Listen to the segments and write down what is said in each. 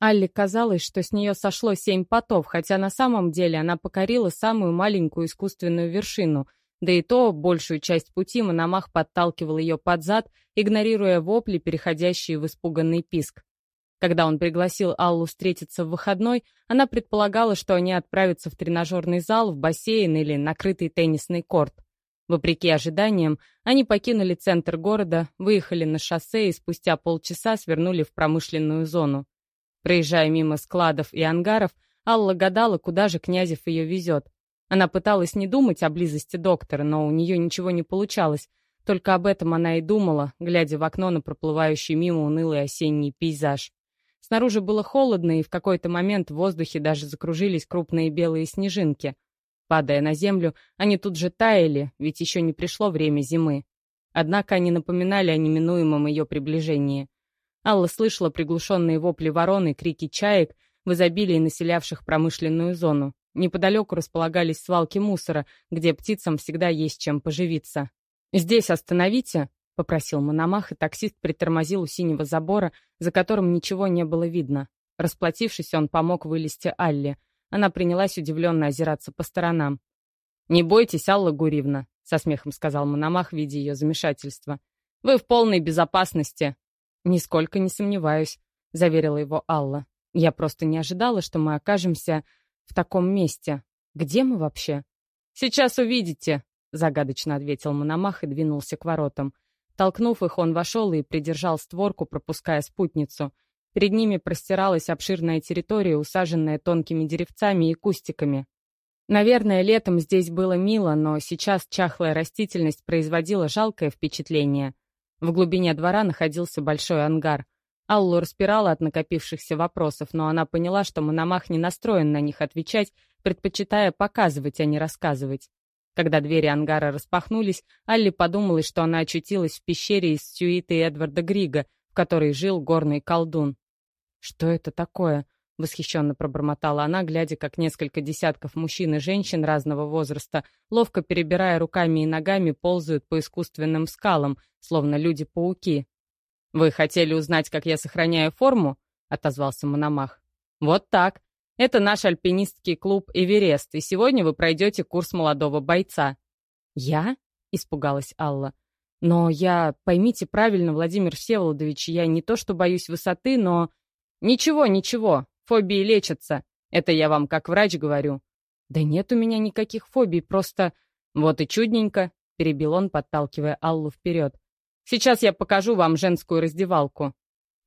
Алле казалось, что с нее сошло семь потов, хотя на самом деле она покорила самую маленькую искусственную вершину, да и то большую часть пути Мономах подталкивал ее под зад, игнорируя вопли, переходящие в испуганный писк. Когда он пригласил Аллу встретиться в выходной, она предполагала, что они отправятся в тренажерный зал, в бассейн или накрытый теннисный корт. Вопреки ожиданиям, они покинули центр города, выехали на шоссе и спустя полчаса свернули в промышленную зону. Проезжая мимо складов и ангаров, Алла гадала, куда же Князев ее везет. Она пыталась не думать о близости доктора, но у нее ничего не получалось. Только об этом она и думала, глядя в окно на проплывающий мимо унылый осенний пейзаж. Снаружи было холодно, и в какой-то момент в воздухе даже закружились крупные белые снежинки. Падая на землю, они тут же таяли, ведь еще не пришло время зимы. Однако они напоминали о неминуемом ее приближении. Алла слышала приглушенные вопли ворон и крики чаек в изобилии населявших промышленную зону. Неподалеку располагались свалки мусора, где птицам всегда есть чем поживиться. «Здесь остановите», — попросил Мономах, и таксист притормозил у синего забора, за которым ничего не было видно. Расплатившись, он помог вылезти Алле. Она принялась удивленно озираться по сторонам. «Не бойтесь, Алла Гуривна», — со смехом сказал Мономах, видя ее замешательство. «Вы в полной безопасности. «Нисколько не сомневаюсь», — заверила его Алла. «Я просто не ожидала, что мы окажемся в таком месте. Где мы вообще?» «Сейчас увидите», — загадочно ответил Мономах и двинулся к воротам. Толкнув их, он вошел и придержал створку, пропуская спутницу. Перед ними простиралась обширная территория, усаженная тонкими деревцами и кустиками. Наверное, летом здесь было мило, но сейчас чахлая растительность производила жалкое впечатление. В глубине двора находился большой ангар. Аллу распирала от накопившихся вопросов, но она поняла, что Мономах не настроен на них отвечать, предпочитая показывать, а не рассказывать. Когда двери ангара распахнулись, Алли подумалась, что она очутилась в пещере из сюиты Эдварда Грига, в которой жил горный колдун. «Что это такое?» Восхищенно пробормотала она, глядя, как несколько десятков мужчин и женщин разного возраста, ловко перебирая руками и ногами, ползают по искусственным скалам, словно люди-пауки. «Вы хотели узнать, как я сохраняю форму?» — отозвался Мономах. «Вот так. Это наш альпинистский клуб «Эверест», и сегодня вы пройдете курс молодого бойца». «Я?» — испугалась Алла. «Но я... Поймите правильно, Владимир Всеволодович, я не то что боюсь высоты, но...» «Ничего, ничего. Фобии лечатся. Это я вам как врач говорю. Да нет у меня никаких фобий, просто... Вот и чудненько, перебил он, подталкивая Аллу вперед. Сейчас я покажу вам женскую раздевалку.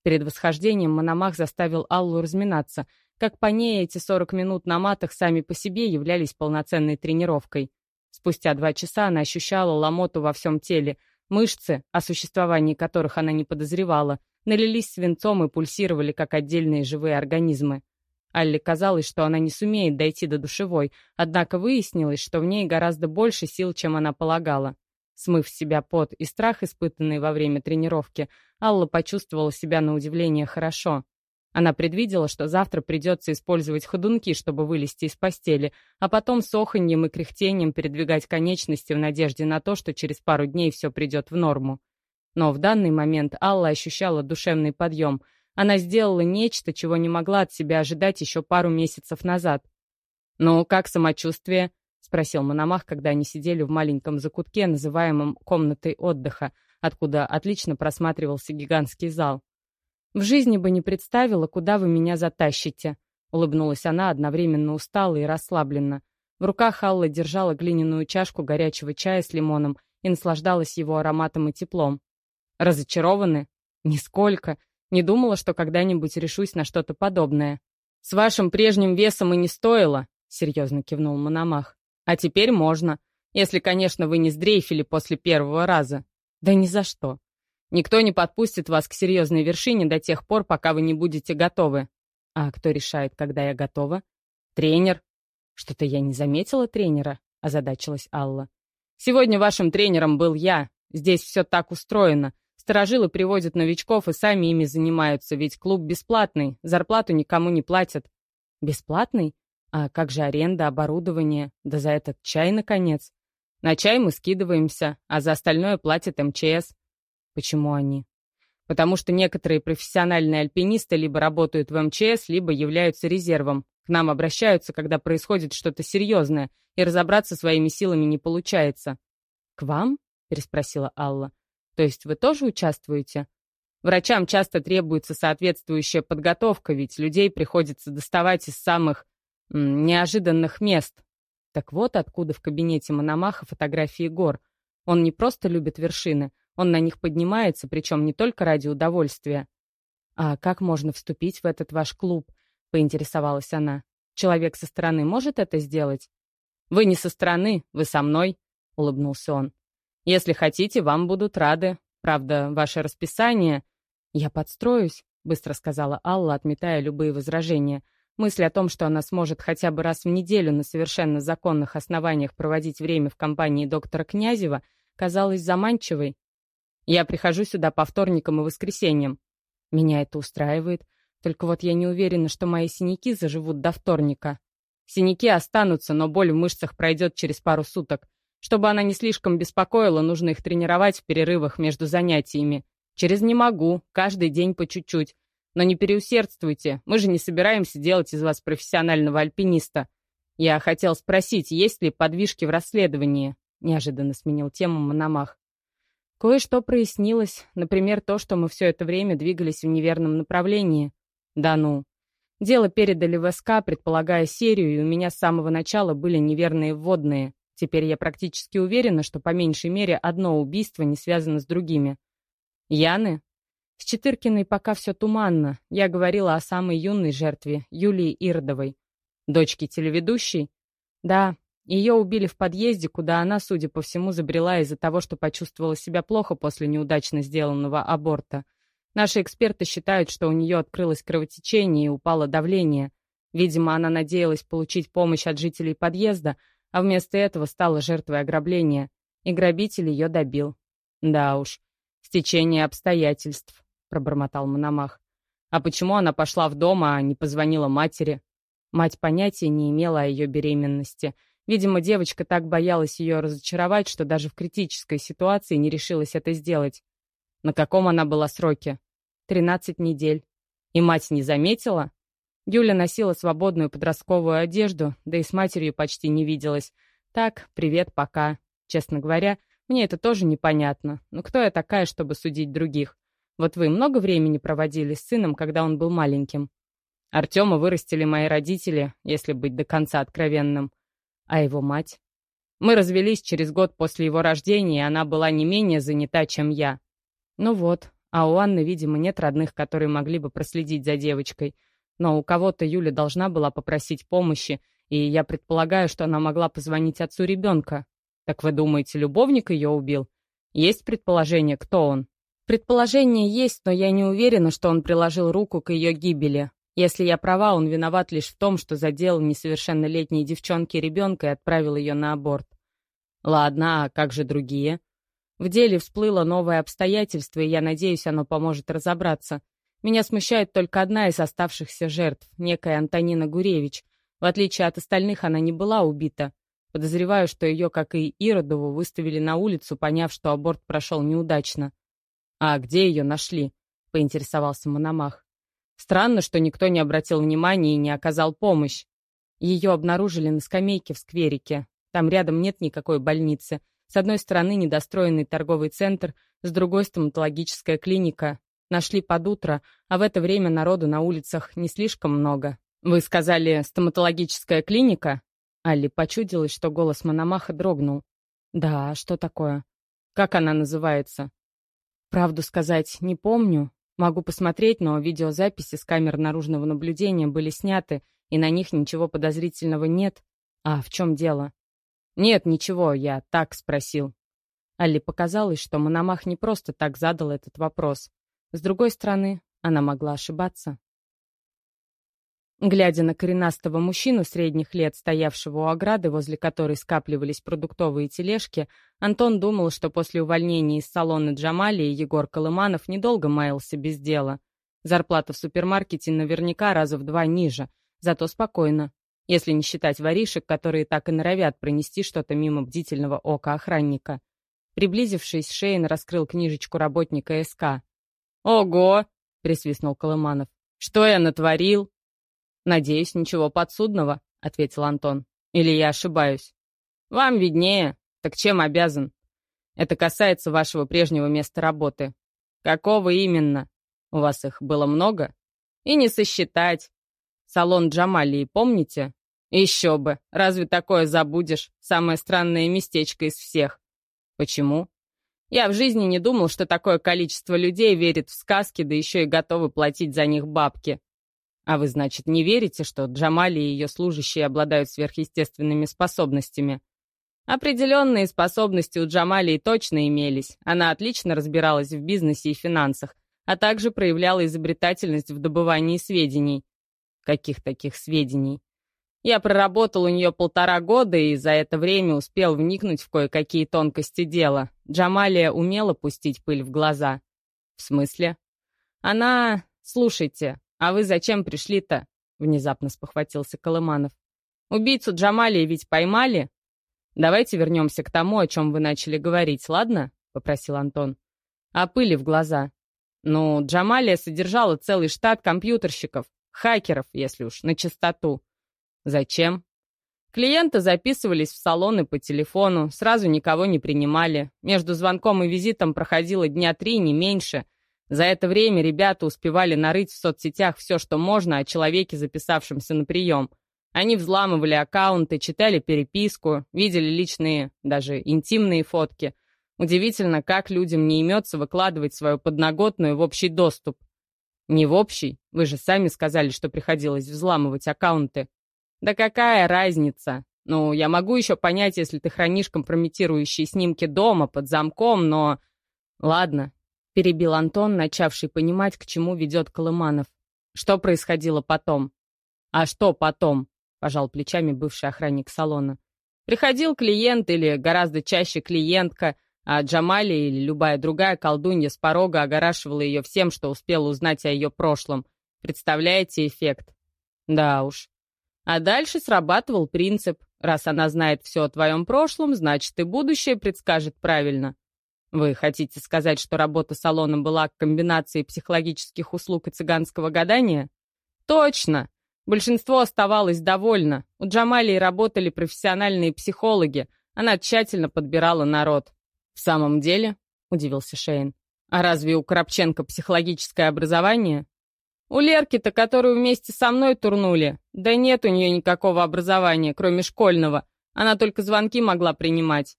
Перед восхождением Мономах заставил Аллу разминаться. Как по ней эти 40 минут на матах сами по себе являлись полноценной тренировкой. Спустя два часа она ощущала ломоту во всем теле. Мышцы, о существовании которых она не подозревала, налились свинцом и пульсировали, как отдельные живые организмы. Алле казалось, что она не сумеет дойти до душевой, однако выяснилось, что в ней гораздо больше сил, чем она полагала. Смыв с себя пот и страх, испытанный во время тренировки, Алла почувствовала себя на удивление хорошо. Она предвидела, что завтра придется использовать ходунки, чтобы вылезти из постели, а потом с оханьем и кряхтением передвигать конечности в надежде на то, что через пару дней все придет в норму. Но в данный момент Алла ощущала душевный подъем. Она сделала нечто, чего не могла от себя ожидать еще пару месяцев назад. «Ну, как самочувствие?» — спросил Мономах, когда они сидели в маленьком закутке, называемом «комнатой отдыха», откуда отлично просматривался гигантский зал. «В жизни бы не представила, куда вы меня затащите», — улыбнулась она одновременно устала и расслабленно. В руках Алла держала глиняную чашку горячего чая с лимоном и наслаждалась его ароматом и теплом. Разочарованы? Нисколько. Не думала, что когда-нибудь решусь на что-то подобное. С вашим прежним весом и не стоило, серьезно кивнул Мономах. А теперь можно. Если, конечно, вы не сдрейфили после первого раза. Да ни за что. Никто не подпустит вас к серьезной вершине до тех пор, пока вы не будете готовы. А кто решает, когда я готова? Тренер. Что-то я не заметила тренера, озадачилась Алла. Сегодня вашим тренером был я. Здесь все так устроено. Сторожилы приводят новичков и сами ими занимаются, ведь клуб бесплатный, зарплату никому не платят. Бесплатный? А как же аренда, оборудование? Да за этот чай, наконец. На чай мы скидываемся, а за остальное платит МЧС. Почему они? потому что некоторые профессиональные альпинисты либо работают в МЧС, либо являются резервом. К нам обращаются, когда происходит что-то серьезное, и разобраться своими силами не получается. «К вам?» — переспросила Алла. «То есть вы тоже участвуете?» Врачам часто требуется соответствующая подготовка, ведь людей приходится доставать из самых м, неожиданных мест. Так вот откуда в кабинете Мономаха фотографии гор. Он не просто любит вершины, он на них поднимается, причем не только ради удовольствия. «А как можно вступить в этот ваш клуб?» — поинтересовалась она. «Человек со стороны может это сделать?» «Вы не со стороны, вы со мной», — улыбнулся он. «Если хотите, вам будут рады. Правда, ваше расписание...» «Я подстроюсь», — быстро сказала Алла, отметая любые возражения. Мысль о том, что она сможет хотя бы раз в неделю на совершенно законных основаниях проводить время в компании доктора Князева, казалась заманчивой. «Я прихожу сюда по вторникам и воскресеньям. Меня это устраивает, только вот я не уверена, что мои синяки заживут до вторника. Синяки останутся, но боль в мышцах пройдет через пару суток. Чтобы она не слишком беспокоила, нужно их тренировать в перерывах между занятиями. Через «не могу», каждый день по чуть-чуть. Но не переусердствуйте, мы же не собираемся делать из вас профессионального альпиниста. Я хотел спросить, есть ли подвижки в расследовании?» Неожиданно сменил тему Мономах. Кое-что прояснилось, например, то, что мы все это время двигались в неверном направлении. Да ну. Дело передали в СК, предполагая серию, и у меня с самого начала были неверные вводные. Теперь я практически уверена, что по меньшей мере одно убийство не связано с другими. Яны? С Четыркиной пока все туманно. Я говорила о самой юной жертве, Юлии Ирдовой. Дочке телеведущей? Да, ее убили в подъезде, куда она, судя по всему, забрела из-за того, что почувствовала себя плохо после неудачно сделанного аборта. Наши эксперты считают, что у нее открылось кровотечение и упало давление. Видимо, она надеялась получить помощь от жителей подъезда, а вместо этого стала жертвой ограбления. И грабитель ее добил. Да уж, «Стечение обстоятельств», — пробормотал Мономах. «А почему она пошла в дом, а не позвонила матери?» Мать понятия не имела о ее беременности. Видимо, девочка так боялась ее разочаровать, что даже в критической ситуации не решилась это сделать. На каком она была сроке? Тринадцать недель. И мать не заметила? Юля носила свободную подростковую одежду, да и с матерью почти не виделась. Так, привет, пока. Честно говоря, мне это тоже непонятно. Но кто я такая, чтобы судить других? Вот вы много времени проводили с сыном, когда он был маленьким? Артема вырастили мои родители, если быть до конца откровенным. А его мать? Мы развелись через год после его рождения, и она была не менее занята, чем я. Ну вот, а у Анны, видимо, нет родных, которые могли бы проследить за девочкой. Но у кого-то Юля должна была попросить помощи, и я предполагаю, что она могла позвонить отцу ребенка. «Так вы думаете, любовник ее убил? Есть предположение, кто он?» «Предположение есть, но я не уверена, что он приложил руку к ее гибели. Если я права, он виноват лишь в том, что задел несовершеннолетней девчонке ребенка и отправил ее на аборт. Ладно, а как же другие? В деле всплыло новое обстоятельство, и я надеюсь, оно поможет разобраться. Меня смущает только одна из оставшихся жертв, некая Антонина Гуревич. В отличие от остальных, она не была убита. Подозреваю, что ее, как и Иродову, выставили на улицу, поняв, что аборт прошел неудачно. «А где ее нашли?» — поинтересовался Мономах. «Странно, что никто не обратил внимания и не оказал помощь. Ее обнаружили на скамейке в скверике. Там рядом нет никакой больницы. С одной стороны недостроенный торговый центр, с другой стоматологическая клиника. Нашли под утро, а в это время народу на улицах не слишком много. Вы сказали «стоматологическая клиника»? Алли почудилась, что голос Мономаха дрогнул. «Да, что такое? Как она называется?» «Правду сказать, не помню. Могу посмотреть, но видеозаписи с камер наружного наблюдения были сняты, и на них ничего подозрительного нет. А в чем дело?» «Нет, ничего, я так спросил». Алли показалось, что Мономах не просто так задал этот вопрос. С другой стороны, она могла ошибаться. Глядя на коренастого мужчину средних лет, стоявшего у ограды, возле которой скапливались продуктовые тележки, Антон думал, что после увольнения из салона Джамали Егор Колыманов недолго маялся без дела. Зарплата в супермаркете наверняка раза в два ниже, зато спокойно, если не считать воришек, которые так и норовят пронести что-то мимо бдительного ока охранника. Приблизившись, Шейн раскрыл книжечку работника СК. «Ого!» — присвистнул Колыманов. «Что я натворил?» «Надеюсь, ничего подсудного», — ответил Антон. «Или я ошибаюсь?» «Вам виднее. Так чем обязан?» «Это касается вашего прежнего места работы». «Какого именно? У вас их было много?» «И не сосчитать. Салон Джамалии помните?» «Еще бы! Разве такое забудешь? Самое странное местечко из всех». «Почему?» «Я в жизни не думал, что такое количество людей верит в сказки, да еще и готовы платить за них бабки». «А вы, значит, не верите, что Джамали и ее служащие обладают сверхъестественными способностями?» Определенные способности у Джамалии точно имелись. Она отлично разбиралась в бизнесе и финансах, а также проявляла изобретательность в добывании сведений. Каких таких сведений? Я проработал у нее полтора года и за это время успел вникнуть в кое-какие тонкости дела. Джамалия умела пустить пыль в глаза. В смысле? Она... Слушайте, а вы зачем пришли-то? Внезапно спохватился Колыманов. Убийцу Джамалии ведь поймали? Давайте вернемся к тому, о чем вы начали говорить, ладно? Попросил Антон. О пыли в глаза. Ну, Джамалия содержала целый штат компьютерщиков, хакеров, если уж, на чистоту. Зачем? Клиенты записывались в салоны по телефону, сразу никого не принимали. Между звонком и визитом проходило дня три, не меньше. За это время ребята успевали нарыть в соцсетях все, что можно о человеке, записавшемся на прием. Они взламывали аккаунты, читали переписку, видели личные, даже интимные фотки. Удивительно, как людям не имется выкладывать свою подноготную в общий доступ. Не в общий, вы же сами сказали, что приходилось взламывать аккаунты. Да какая разница? Ну, я могу еще понять, если ты хранишь компрометирующие снимки дома под замком, но... Ладно, перебил Антон, начавший понимать, к чему ведет Колыманов. Что происходило потом? А что потом? Пожал плечами бывший охранник салона. Приходил клиент или гораздо чаще клиентка, а Джамали или любая другая колдунья с порога огорашивала ее всем, что успела узнать о ее прошлом. Представляете эффект? Да уж. А дальше срабатывал принцип «раз она знает все о твоем прошлом, значит и будущее предскажет правильно». Вы хотите сказать, что работа салоном была комбинацией психологических услуг и цыганского гадания? Точно! Большинство оставалось довольно. У Джамалии работали профессиональные психологи. Она тщательно подбирала народ. «В самом деле?» — удивился Шейн. «А разве у Коробченко психологическое образование?» У Лерки-то, которую вместе со мной турнули, да нет у нее никакого образования, кроме школьного. Она только звонки могла принимать.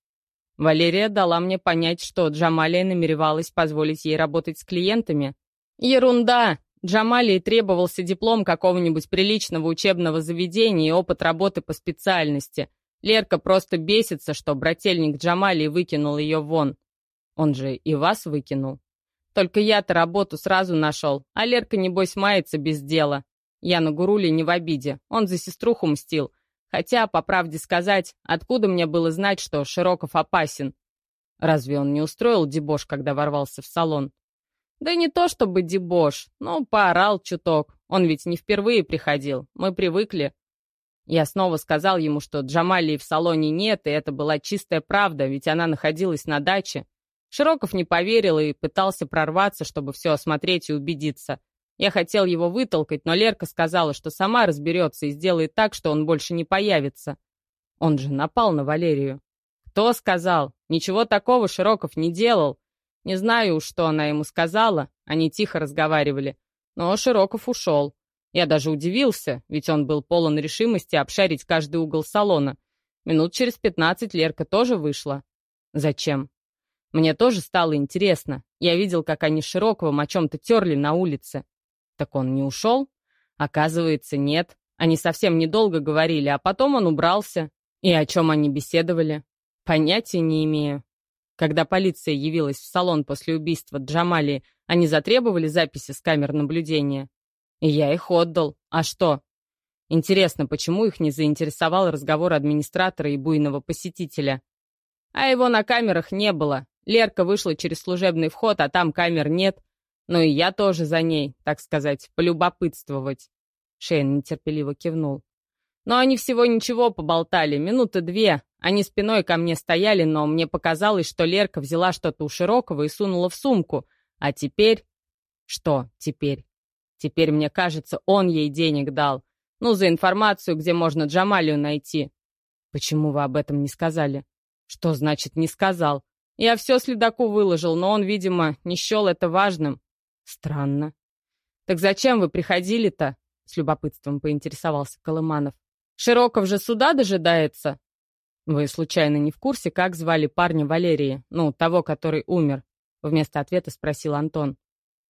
Валерия дала мне понять, что Джамалия намеревалась позволить ей работать с клиентами. Ерунда! Джамалии требовался диплом какого-нибудь приличного учебного заведения и опыт работы по специальности. Лерка просто бесится, что брательник Джамалии выкинул ее вон. Он же и вас выкинул. Только я-то работу сразу нашел, а Лерка, небось, мается без дела. Я на Гуруле не в обиде, он за сеструху мстил. Хотя, по правде сказать, откуда мне было знать, что Широков опасен? Разве он не устроил дебош, когда ворвался в салон? Да не то чтобы дебош, но поорал чуток. Он ведь не впервые приходил, мы привыкли. Я снова сказал ему, что Джамалии в салоне нет, и это была чистая правда, ведь она находилась на даче. Широков не поверил и пытался прорваться, чтобы все осмотреть и убедиться. Я хотел его вытолкать, но Лерка сказала, что сама разберется и сделает так, что он больше не появится. Он же напал на Валерию. Кто сказал? Ничего такого Широков не делал. Не знаю что она ему сказала, они тихо разговаривали. Но Широков ушел. Я даже удивился, ведь он был полон решимости обшарить каждый угол салона. Минут через пятнадцать Лерка тоже вышла. Зачем? Мне тоже стало интересно. Я видел, как они Широковым о чем-то терли на улице. Так он не ушел? Оказывается, нет. Они совсем недолго говорили, а потом он убрался. И о чем они беседовали? Понятия не имею. Когда полиция явилась в салон после убийства Джамали, они затребовали записи с камер наблюдения. И я их отдал. А что? Интересно, почему их не заинтересовал разговор администратора и буйного посетителя? А его на камерах не было. Лерка вышла через служебный вход, а там камер нет. Ну и я тоже за ней, так сказать, полюбопытствовать. Шейн нетерпеливо кивнул. Но они всего ничего поболтали, минуты две. Они спиной ко мне стояли, но мне показалось, что Лерка взяла что-то у Широкого и сунула в сумку. А теперь... Что теперь? Теперь, мне кажется, он ей денег дал. Ну, за информацию, где можно Джамалию найти. Почему вы об этом не сказали? Что значит «не сказал»? Я все следаку выложил, но он, видимо, не счел это важным. Странно. Так зачем вы приходили-то? С любопытством поинтересовался Колыманов. Широков же суда дожидается. Вы случайно не в курсе, как звали парня Валерии? Ну, того, который умер? Вместо ответа спросил Антон.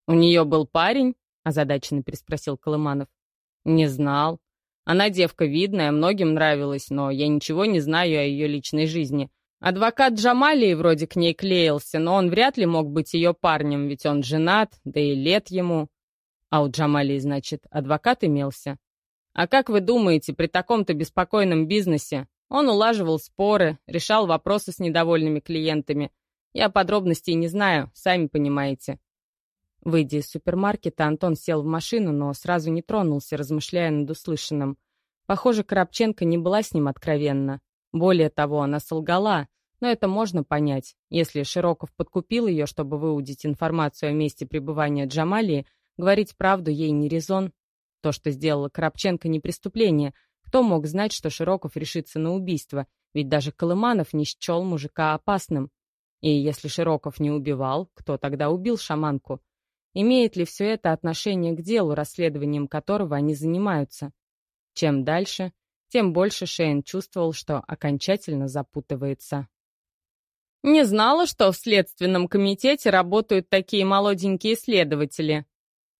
У нее был парень? Озадаченно переспросил Колыманов. Не знал. Она девка видная, многим нравилась, но я ничего не знаю о ее личной жизни. Адвокат Джамалии вроде к ней клеился, но он вряд ли мог быть ее парнем, ведь он женат, да и лет ему. А у Джамалии, значит, адвокат имелся. А как вы думаете, при таком-то беспокойном бизнесе он улаживал споры, решал вопросы с недовольными клиентами. Я подробностей не знаю, сами понимаете. Выйдя из супермаркета, Антон сел в машину, но сразу не тронулся, размышляя над услышанным. Похоже, Коробченко не была с ним откровенна. Более того, она солгала, но это можно понять. Если Широков подкупил ее, чтобы выудить информацию о месте пребывания Джамалии, говорить правду ей не резон. То, что сделала Коробченко, не преступление. Кто мог знать, что Широков решится на убийство? Ведь даже Колыманов не счел мужика опасным. И если Широков не убивал, кто тогда убил шаманку? Имеет ли все это отношение к делу, расследованием которого они занимаются? Чем дальше, тем больше Шейн чувствовал, что окончательно запутывается. «Не знала, что в Следственном комитете работают такие молоденькие следователи».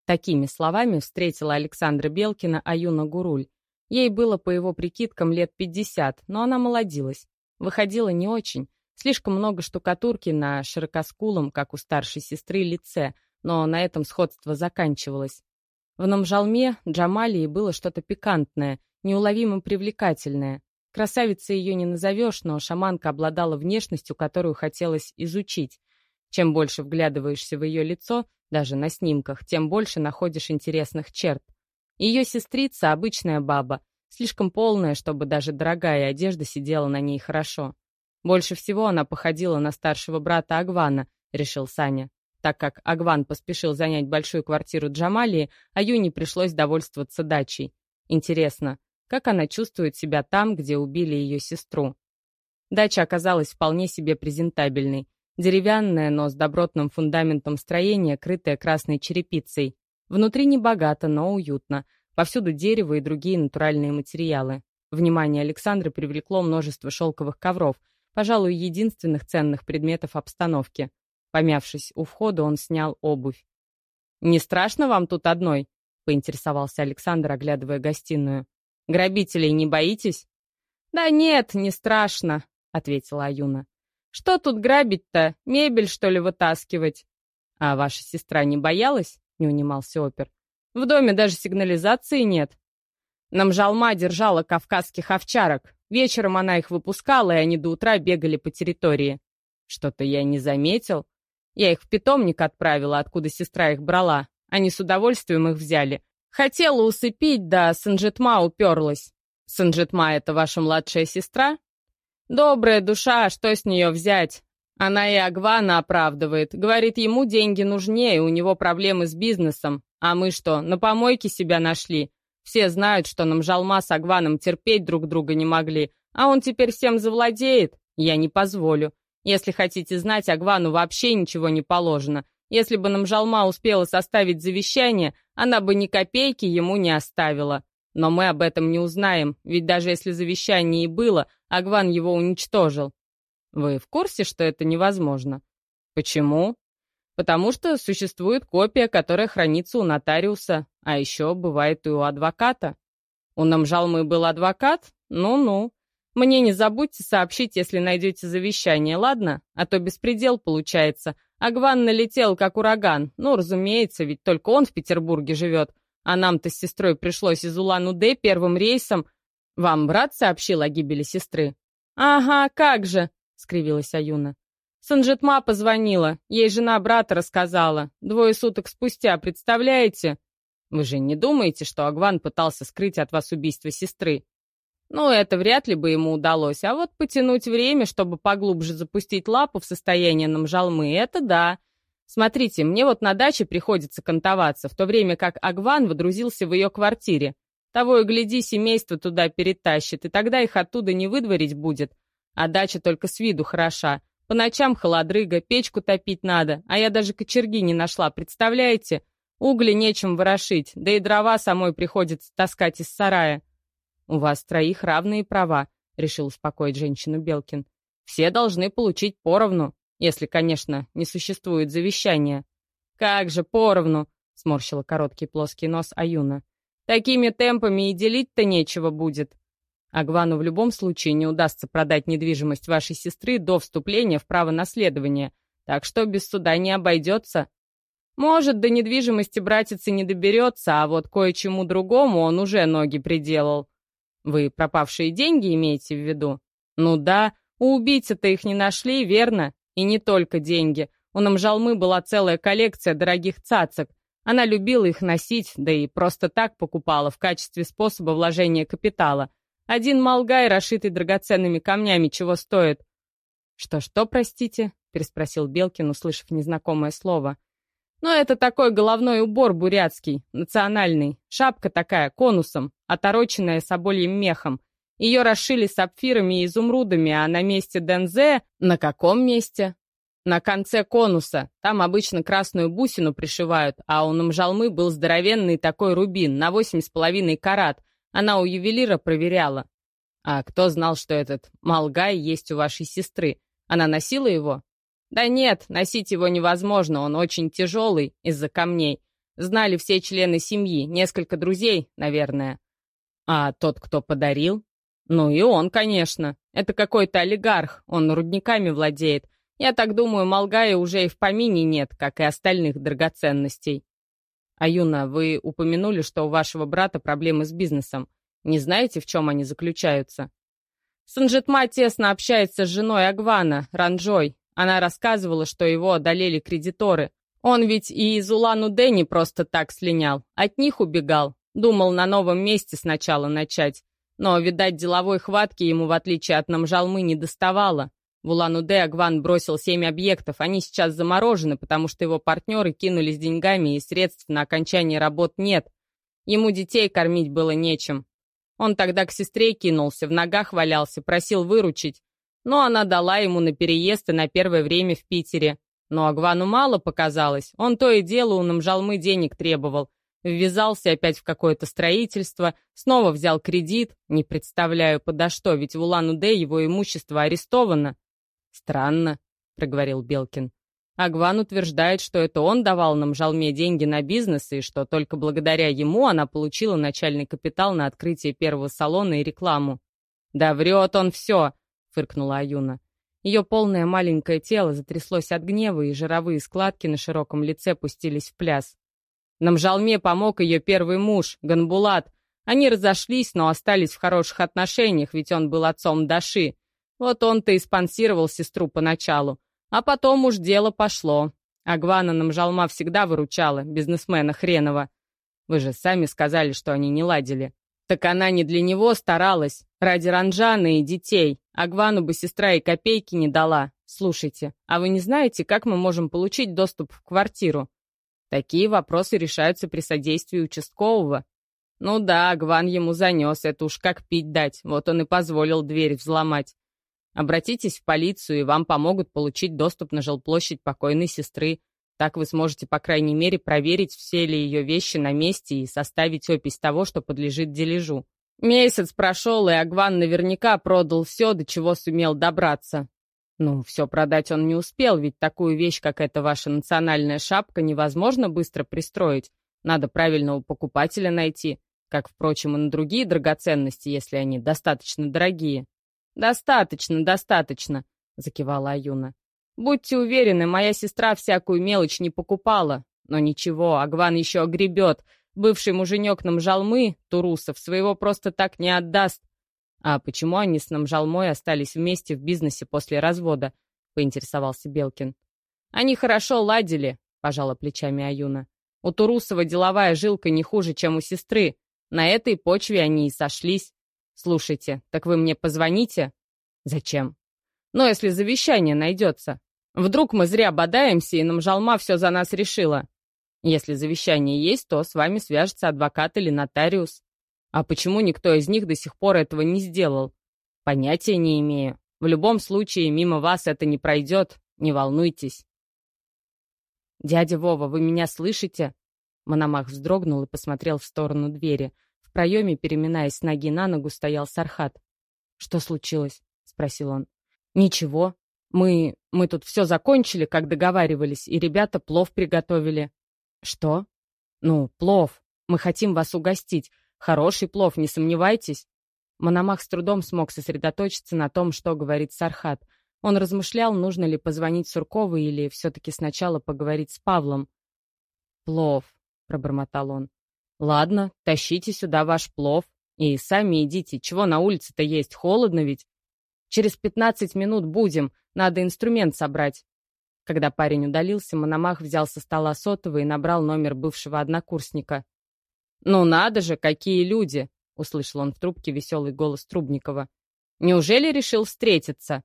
Такими словами встретила Александра Белкина Аюна Гуруль. Ей было, по его прикидкам, лет 50, но она молодилась. Выходила не очень. Слишком много штукатурки на широкоскулом, как у старшей сестры, лице, но на этом сходство заканчивалось. В Намжалме Джамалии было что-то пикантное, неуловимо привлекательная. Красавицей ее не назовешь, но шаманка обладала внешностью, которую хотелось изучить. Чем больше вглядываешься в ее лицо, даже на снимках, тем больше находишь интересных черт. Ее сестрица — обычная баба, слишком полная, чтобы даже дорогая одежда сидела на ней хорошо. Больше всего она походила на старшего брата Агвана, решил Саня. Так как Агван поспешил занять большую квартиру Джамалии, а Юне пришлось довольствоваться дачей. Интересно, как она чувствует себя там, где убили ее сестру. Дача оказалась вполне себе презентабельной. Деревянная, но с добротным фундаментом строения, крытая красной черепицей. Внутри не богато, но уютно. Повсюду дерево и другие натуральные материалы. Внимание Александры привлекло множество шелковых ковров, пожалуй, единственных ценных предметов обстановки. Помявшись у входа, он снял обувь. «Не страшно вам тут одной?» — поинтересовался Александр, оглядывая гостиную. Грабителей не боитесь?» «Да нет, не страшно», — ответила Аюна. «Что тут грабить-то? Мебель, что ли, вытаскивать?» «А ваша сестра не боялась?» — не унимался опер. «В доме даже сигнализации нет». Нам жалма держала кавказских овчарок. Вечером она их выпускала, и они до утра бегали по территории. Что-то я не заметил. Я их в питомник отправила, откуда сестра их брала. Они с удовольствием их взяли. Хотела усыпить, да Санжитма уперлась. Санжитма — это ваша младшая сестра? Добрая душа, что с нее взять? Она и Агвана оправдывает. Говорит, ему деньги нужнее, у него проблемы с бизнесом. А мы что, на помойке себя нашли? Все знают, что нам Жалма с Агваном терпеть друг друга не могли, а он теперь всем завладеет. Я не позволю. Если хотите знать, Агвану вообще ничего не положено. Если бы Намжалма успела составить завещание, она бы ни копейки ему не оставила. Но мы об этом не узнаем, ведь даже если завещание и было, Агван его уничтожил. Вы в курсе, что это невозможно? Почему? Потому что существует копия, которая хранится у нотариуса, а еще бывает и у адвоката. У Намжалмы был адвокат? Ну-ну. Мне не забудьте сообщить, если найдете завещание, ладно? А то беспредел получается. Агван налетел, как ураган. Ну, разумеется, ведь только он в Петербурге живет. А нам-то с сестрой пришлось из Улан-Удэ первым рейсом. Вам брат сообщил о гибели сестры? Ага, как же, скривилась Аюна. Санжетма позвонила. Ей жена брата рассказала. Двое суток спустя, представляете? Вы же не думаете, что Агван пытался скрыть от вас убийство сестры? Ну, это вряд ли бы ему удалось, а вот потянуть время, чтобы поглубже запустить лапу в состояние намжалмы, это да. Смотрите, мне вот на даче приходится кантоваться, в то время как Агван водрузился в ее квартире. Того и гляди, семейство туда перетащит, и тогда их оттуда не выдворить будет. А дача только с виду хороша. По ночам холодрыга, печку топить надо, а я даже кочерги не нашла, представляете? Угли нечем ворошить, да и дрова самой приходится таскать из сарая. «У вас троих равные права», — решил успокоить женщину Белкин. «Все должны получить поровну, если, конечно, не существует завещания». «Как же поровну?» — сморщила короткий плоский нос Аюна. «Такими темпами и делить-то нечего будет». Агвану в любом случае не удастся продать недвижимость вашей сестры до вступления в право наследования, так что без суда не обойдется. Может, до недвижимости братец и не доберется, а вот кое-чему другому он уже ноги приделал. Вы пропавшие деньги имеете в виду? Ну да, у убийцы-то их не нашли, верно? И не только деньги. У Намжалмы была целая коллекция дорогих цацок. Она любила их носить, да и просто так покупала в качестве способа вложения капитала. Один малгай, расшитый драгоценными камнями, чего стоит. «Что-что, простите?» — переспросил Белкин, услышав незнакомое слово. Но это такой головной убор бурятский, национальный. Шапка такая, конусом, отороченная собольем мехом. Ее расшили сапфирами и изумрудами, а на месте Дензе... На каком месте? На конце конуса. Там обычно красную бусину пришивают, а у Намжалмы был здоровенный такой рубин на восемь с половиной карат. Она у ювелира проверяла. А кто знал, что этот Малгай есть у вашей сестры? Она носила его? «Да нет, носить его невозможно, он очень тяжелый из-за камней. Знали все члены семьи, несколько друзей, наверное. А тот, кто подарил? Ну и он, конечно. Это какой-то олигарх, он рудниками владеет. Я так думаю, Малгая уже и в помине нет, как и остальных драгоценностей. Аюна, вы упомянули, что у вашего брата проблемы с бизнесом. Не знаете, в чем они заключаются? Санжитма тесно общается с женой Агвана, Ранжой. Она рассказывала, что его одолели кредиторы. Он ведь и из Улан-Удэ не просто так слинял. От них убегал. Думал на новом месте сначала начать. Но, видать, деловой хватки ему, в отличие от Намжалмы, не доставало. В Улан-Удэ Агван бросил семь объектов. Они сейчас заморожены, потому что его партнеры кинулись деньгами, и средств на окончание работ нет. Ему детей кормить было нечем. Он тогда к сестре кинулся, в ногах валялся, просил выручить. Но она дала ему на переезд и на первое время в Питере. Но Агвану мало показалось. Он то и дело у Намжалмы денег требовал. Ввязался опять в какое-то строительство, снова взял кредит. Не представляю, подо что, ведь в Улан-Удэ его имущество арестовано. «Странно», — проговорил Белкин. Агван утверждает, что это он давал нам жалме деньги на бизнес, и что только благодаря ему она получила начальный капитал на открытие первого салона и рекламу. «Да врет он все!» Фыркнула Аюна. Ее полное маленькое тело затряслось от гнева, и жировые складки на широком лице пустились в пляс. Нам жалме помог ее первый муж, Ганбулат. Они разошлись, но остались в хороших отношениях, ведь он был отцом Даши. Вот он-то и спонсировал сестру поначалу. А потом уж дело пошло. Агвана Намжалма всегда выручала, бизнесмена хренова. Вы же сами сказали, что они не ладили. Так она не для него старалась, ради Ранжана и детей. Агвану бы сестра и копейки не дала. Слушайте, а вы не знаете, как мы можем получить доступ в квартиру? Такие вопросы решаются при содействии участкового. Ну да, Агван ему занес, это уж как пить дать, вот он и позволил дверь взломать. Обратитесь в полицию, и вам помогут получить доступ на жилплощадь покойной сестры. Так вы сможете, по крайней мере, проверить, все ли ее вещи на месте и составить опись того, что подлежит дележу. Месяц прошел, и Агван наверняка продал все, до чего сумел добраться. Ну, все продать он не успел, ведь такую вещь, как эта ваша национальная шапка, невозможно быстро пристроить. Надо правильного покупателя найти, как, впрочем, и на другие драгоценности, если они достаточно дорогие. «Достаточно, достаточно», — закивала Аюна. Будьте уверены, моя сестра всякую мелочь не покупала. Но ничего, Агван еще огребет. Бывший муженек Намжалмы, Турусов, своего просто так не отдаст. А почему они с Намжалмой остались вместе в бизнесе после развода? Поинтересовался Белкин. Они хорошо ладили, пожала плечами Аюна. У Турусова деловая жилка не хуже, чем у сестры. На этой почве они и сошлись. Слушайте, так вы мне позвоните? Зачем? Но если завещание найдется. Вдруг мы зря бодаемся, и Намжалма все за нас решила. Если завещание есть, то с вами свяжется адвокат или нотариус. А почему никто из них до сих пор этого не сделал? Понятия не имею. В любом случае, мимо вас это не пройдет, не волнуйтесь. «Дядя Вова, вы меня слышите?» Мономах вздрогнул и посмотрел в сторону двери. В проеме, переминаясь с ноги на ногу, стоял Сархат. «Что случилось?» — спросил он. «Ничего. Мы... мы тут все закончили, как договаривались, и ребята плов приготовили». «Что?» «Ну, плов. Мы хотим вас угостить. Хороший плов, не сомневайтесь». Мономах с трудом смог сосредоточиться на том, что говорит Сархат. Он размышлял, нужно ли позвонить Суркову или все-таки сначала поговорить с Павлом. «Плов», — пробормотал он. «Ладно, тащите сюда ваш плов. И сами идите. Чего на улице-то есть? Холодно ведь. Через пятнадцать минут будем. Надо инструмент собрать». Когда парень удалился, Мономах взял со стола сотовый и набрал номер бывшего однокурсника. «Ну надо же, какие люди!» — услышал он в трубке веселый голос Трубникова. «Неужели решил встретиться?»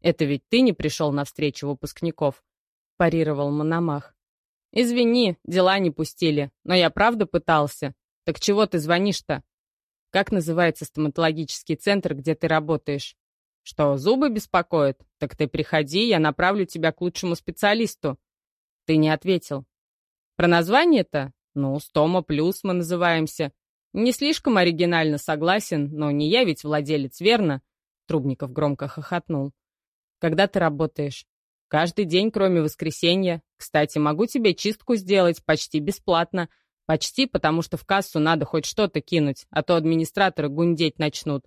«Это ведь ты не пришел на встречу выпускников», — парировал Мономах. «Извини, дела не пустили, но я правда пытался. Так чего ты звонишь-то? Как называется стоматологический центр, где ты работаешь? Что, зубы беспокоят? Так ты приходи, я направлю тебя к лучшему специалисту». Ты не ответил. «Про название-то? Ну, Стома Плюс мы называемся. Не слишком оригинально согласен, но не я ведь владелец, верно?» Трубников громко хохотнул. «Когда ты работаешь?» Каждый день, кроме воскресенья. Кстати, могу тебе чистку сделать почти бесплатно. Почти, потому что в кассу надо хоть что-то кинуть, а то администраторы гундеть начнут.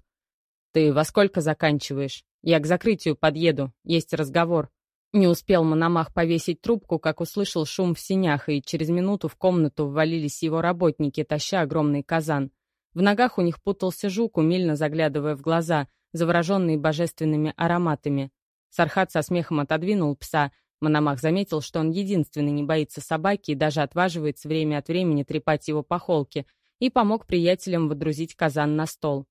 Ты во сколько заканчиваешь? Я к закрытию подъеду. Есть разговор. Не успел Мономах повесить трубку, как услышал шум в синях, и через минуту в комнату ввалились его работники, таща огромный казан. В ногах у них путался жук, умильно заглядывая в глаза, завороженные божественными ароматами. Сархат со смехом отодвинул пса. Мономах заметил, что он единственный не боится собаки и даже отваживается время от времени трепать его по холке, и помог приятелям водрузить казан на стол.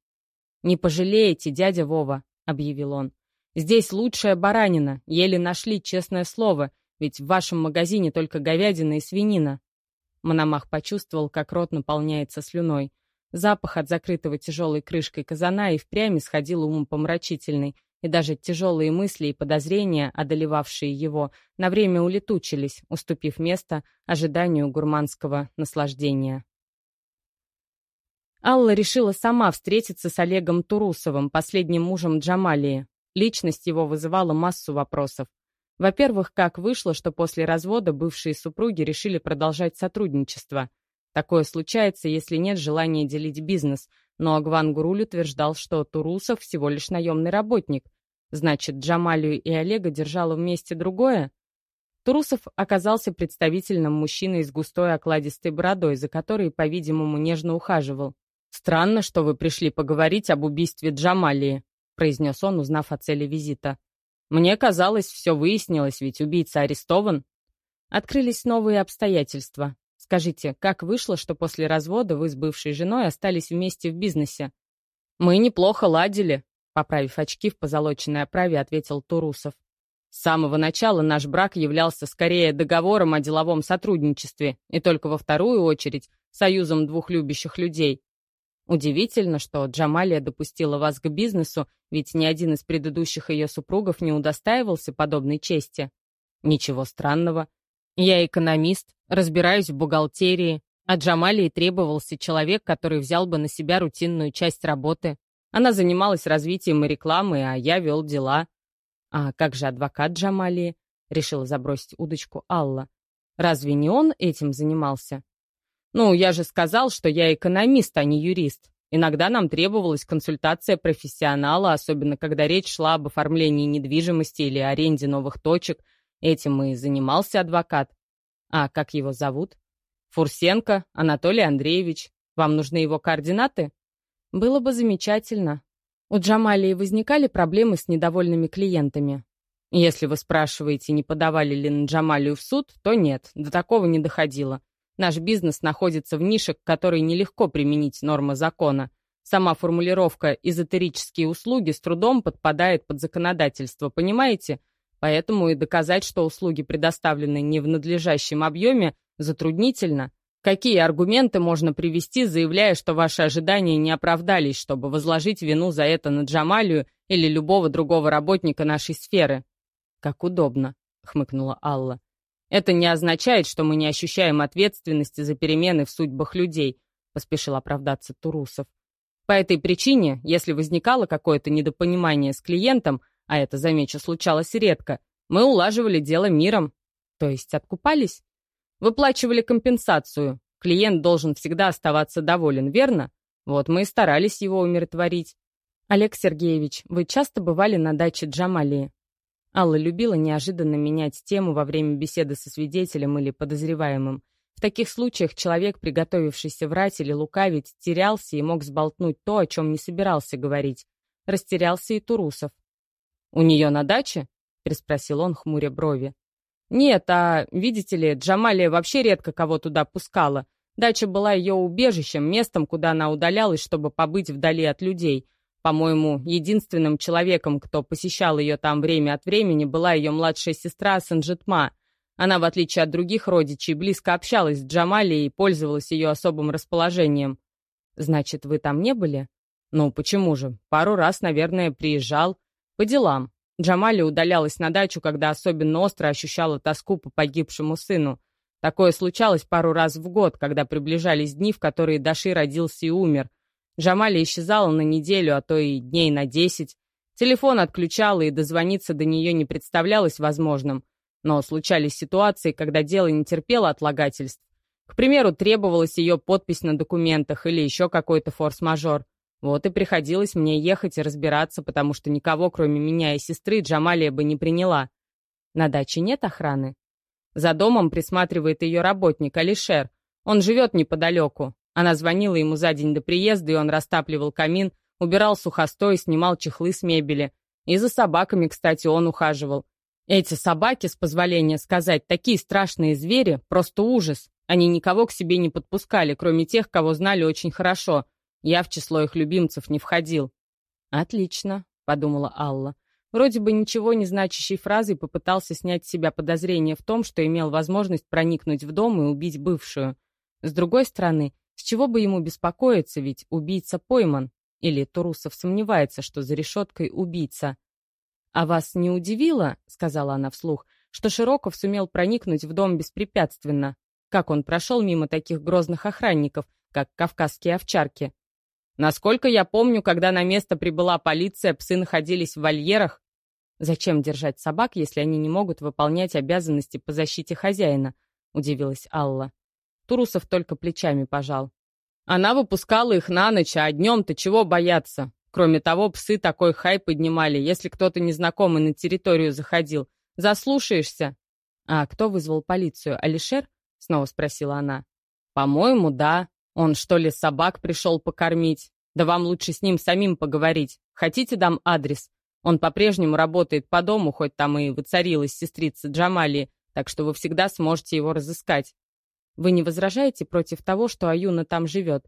«Не пожалеете, дядя Вова», — объявил он. «Здесь лучшая баранина, еле нашли, честное слово, ведь в вашем магазине только говядина и свинина». Мономах почувствовал, как рот наполняется слюной. Запах от закрытого тяжелой крышкой казана и впрямь исходил умопомрачительный, и даже тяжелые мысли и подозрения, одолевавшие его, на время улетучились, уступив место ожиданию гурманского наслаждения. Алла решила сама встретиться с Олегом Турусовым, последним мужем Джамалии. Личность его вызывала массу вопросов. Во-первых, как вышло, что после развода бывшие супруги решили продолжать сотрудничество. Такое случается, если нет желания делить бизнес, но Агван Гуруль утверждал, что Турусов всего лишь наемный работник. Значит, Джамалию и Олега держало вместе другое? Турусов оказался представительным мужчиной с густой окладистой бородой, за которой, по-видимому, нежно ухаживал. «Странно, что вы пришли поговорить об убийстве Джамалии», произнес он, узнав о цели визита. «Мне казалось, все выяснилось, ведь убийца арестован». Открылись новые обстоятельства. Скажите, как вышло, что после развода вы с бывшей женой остались вместе в бизнесе? Мы неплохо ладили, поправив очки в позолоченной оправе, ответил Турусов. С самого начала наш брак являлся скорее договором о деловом сотрудничестве, и только во вторую очередь союзом двух любящих людей. Удивительно, что Джамалия допустила вас к бизнесу, ведь ни один из предыдущих ее супругов не удостаивался подобной чести. Ничего странного. Я экономист, разбираюсь в бухгалтерии, а Джамалии требовался человек, который взял бы на себя рутинную часть работы. Она занималась развитием и рекламой, а я вел дела. А как же адвокат Джамалии? Решила забросить удочку Алла. Разве не он этим занимался? Ну, я же сказал, что я экономист, а не юрист. Иногда нам требовалась консультация профессионала, особенно когда речь шла об оформлении недвижимости или аренде новых точек – Этим и занимался адвокат. А как его зовут? Фурсенко Анатолий Андреевич. Вам нужны его координаты? Было бы замечательно. У Джамалии возникали проблемы с недовольными клиентами. Если вы спрашиваете, не подавали ли на Джамалию в суд, то нет, до такого не доходило. Наш бизнес находится в нише, к которой нелегко применить нормы закона. Сама формулировка «эзотерические услуги» с трудом подпадает под законодательство, понимаете? Поэтому и доказать, что услуги предоставлены не в надлежащем объеме, затруднительно. Какие аргументы можно привести, заявляя, что ваши ожидания не оправдались, чтобы возложить вину за это на Джамалию или любого другого работника нашей сферы? Как удобно, хмыкнула Алла. Это не означает, что мы не ощущаем ответственности за перемены в судьбах людей, поспешил оправдаться Турусов. По этой причине, если возникало какое-то недопонимание с клиентом, а это, замечу, случалось редко, мы улаживали дело миром. То есть откупались? Выплачивали компенсацию. Клиент должен всегда оставаться доволен, верно? Вот мы и старались его умиротворить. Олег Сергеевич, вы часто бывали на даче Джамалии? Алла любила неожиданно менять тему во время беседы со свидетелем или подозреваемым. В таких случаях человек, приготовившийся врать или лукавить, терялся и мог сболтнуть то, о чем не собирался говорить. Растерялся и Турусов. «У нее на даче?» — переспросил он, хмуря брови. «Нет, а, видите ли, Джамалия вообще редко кого туда пускала. Дача была ее убежищем, местом, куда она удалялась, чтобы побыть вдали от людей. По-моему, единственным человеком, кто посещал ее там время от времени, была ее младшая сестра Санжитма. Она, в отличие от других родичей, близко общалась с Джамалией и пользовалась ее особым расположением. «Значит, вы там не были?» «Ну, почему же? Пару раз, наверное, приезжал. По делам. Джамали удалялась на дачу, когда особенно остро ощущала тоску по погибшему сыну. Такое случалось пару раз в год, когда приближались дни, в которые Даши родился и умер. Джамали исчезала на неделю, а то и дней на десять. Телефон отключала, и дозвониться до нее не представлялось возможным. Но случались ситуации, когда дело не терпело отлагательств. К примеру, требовалась ее подпись на документах или еще какой-то форс-мажор. Вот и приходилось мне ехать и разбираться, потому что никого, кроме меня и сестры, Джамалия бы не приняла. На даче нет охраны. За домом присматривает ее работник Алишер. Он живет неподалеку. Она звонила ему за день до приезда, и он растапливал камин, убирал сухостой, снимал чехлы с мебели. И за собаками, кстати, он ухаживал. Эти собаки, с позволения сказать, такие страшные звери, просто ужас. Они никого к себе не подпускали, кроме тех, кого знали очень хорошо — я в число их любимцев не входил. «Отлично», — подумала Алла. Вроде бы ничего не значащей фразой попытался снять с себя подозрение в том, что имел возможность проникнуть в дом и убить бывшую. С другой стороны, с чего бы ему беспокоиться, ведь убийца пойман. Или Турусов сомневается, что за решеткой убийца. «А вас не удивило, — сказала она вслух, — что Широков сумел проникнуть в дом беспрепятственно? Как он прошел мимо таких грозных охранников, как кавказские овчарки?» Насколько я помню, когда на место прибыла полиция, псы находились в вольерах. Зачем держать собак, если они не могут выполнять обязанности по защите хозяина? Удивилась Алла. Турусов только плечами пожал. Она выпускала их на ночь, а днем-то чего бояться? Кроме того, псы такой хай поднимали, если кто-то незнакомый на территорию заходил. Заслушаешься. А кто вызвал полицию? Алишер? Снова спросила она. По-моему, да. Он что ли собак пришел покормить? Да вам лучше с ним самим поговорить. Хотите, дам адрес? Он по-прежнему работает по дому, хоть там и воцарилась сестрица Джамали, так что вы всегда сможете его разыскать. Вы не возражаете против того, что Аюна там живет?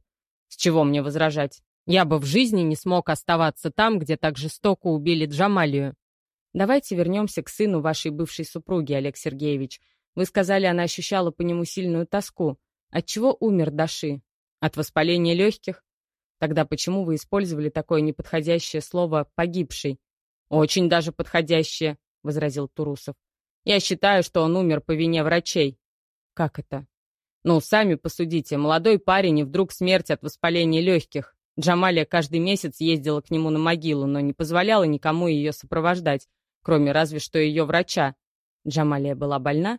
С чего мне возражать? Я бы в жизни не смог оставаться там, где так жестоко убили Джамалию. Давайте вернемся к сыну вашей бывшей супруги, Олег Сергеевич. Вы сказали, она ощущала по нему сильную тоску. Отчего умер Даши? От воспаления легких? Тогда почему вы использовали такое неподходящее слово «погибший»? Очень даже подходящее, — возразил Турусов. Я считаю, что он умер по вине врачей. Как это? Ну, сами посудите. Молодой парень и вдруг смерть от воспаления легких. Джамалия каждый месяц ездила к нему на могилу, но не позволяла никому ее сопровождать, кроме разве что ее врача. Джамалия была больна?